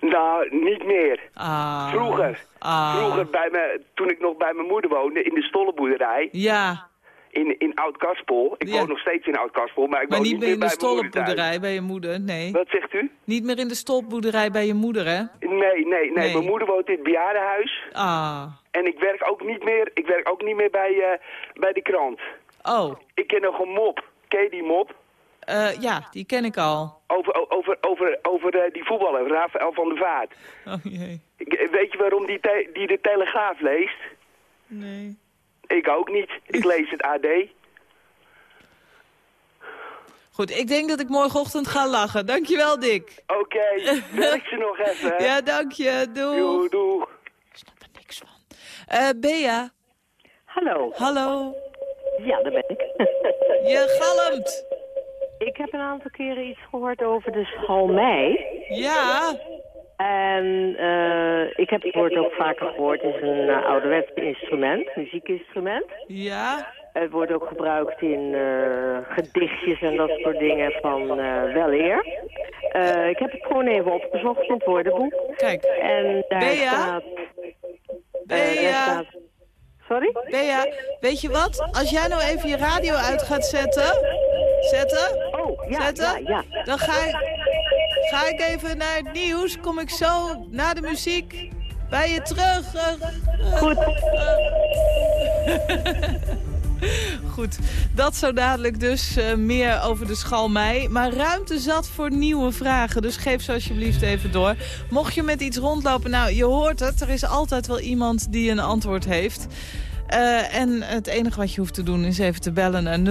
nou, niet meer. Ah. Vroeger. Ah. Vroeger, bij me, toen ik nog bij mijn moeder woonde, in de stollenboerderij, Ja, in, in Oud-Kaspel. Ik Ja. woon nog steeds in Oud-Kaspel, maar ik maar woon niet meer in de stolpboerderij bij je moeder, nee. Wat zegt u? Niet meer in de stolpboerderij bij je moeder, hè? Nee, nee, nee, Nee. Mijn moeder woont in het bejaardenhuis. Ah. En ik werk ook niet meer, ik werk ook niet meer bij, eh, bij de krant. Oh, Ik ken nog een mop. Ken je die mop? Eh, ja, die ken ik al. Over, over, over, over eh, die voetballer, Rafael van der Vaart. [laughs] Oh jee, Ik- Weet je waarom die, te- die de Telegraaf leest? nee. Ik ook niet. Ik lees het AD. Goed, ik denk dat ik morgenochtend ga lachen. Dankjewel, Dick. Oké, [laughs] werk ze nog even. Ja, dank je. Doei. Doei, doeg. Eh, Bea. Hallo. Hallo. Ja, daar ben ik. [laughs] Je galmt. Ik heb een aantal keren iets gehoord over de schalmei. Ja. En eh, ik heb het woord ook vaker gehoord. Het is een uh, ouderwets instrument, muziekinstrument. Ja. Het wordt ook gebruikt in uh, gedichtjes en dat soort dingen van weleer. Uh, ik heb het gewoon even opgezocht in het woordenboek. Kijk. En daar Bea? staat... Bea? staat... Sorry? Bea, weet je wat? Als jij nou even je radio uit gaat zetten... Zetten? Oh, ja, zetten, ja, ja. Dan ga ik, ga ik even naar het nieuws. Kom ik zo na de muziek bij je terug. Goed. [laughs] Goed, dat zo dadelijk dus uh, meer over de schalmei. Maar ruimte zat voor nieuwe vragen, dus geef ze alsjeblieft even door. Mocht je met iets rondlopen, nou, je hoort het. Er is altijd wel iemand die een antwoord heeft. Uh, en het enige wat je hoeft te doen is even te bellen naar 0800-1121.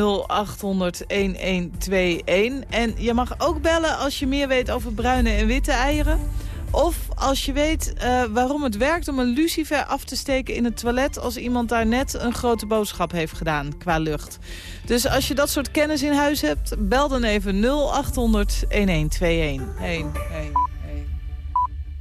En je mag ook bellen als je meer weet over bruine en witte eieren. Of als je weet uh, waarom het werkt om een lucifer af te steken in het toilet... als iemand daar net een grote boodschap heeft gedaan qua lucht. Dus als je dat soort kennis in huis hebt, bel dan even 0800 1121. Heen, heen.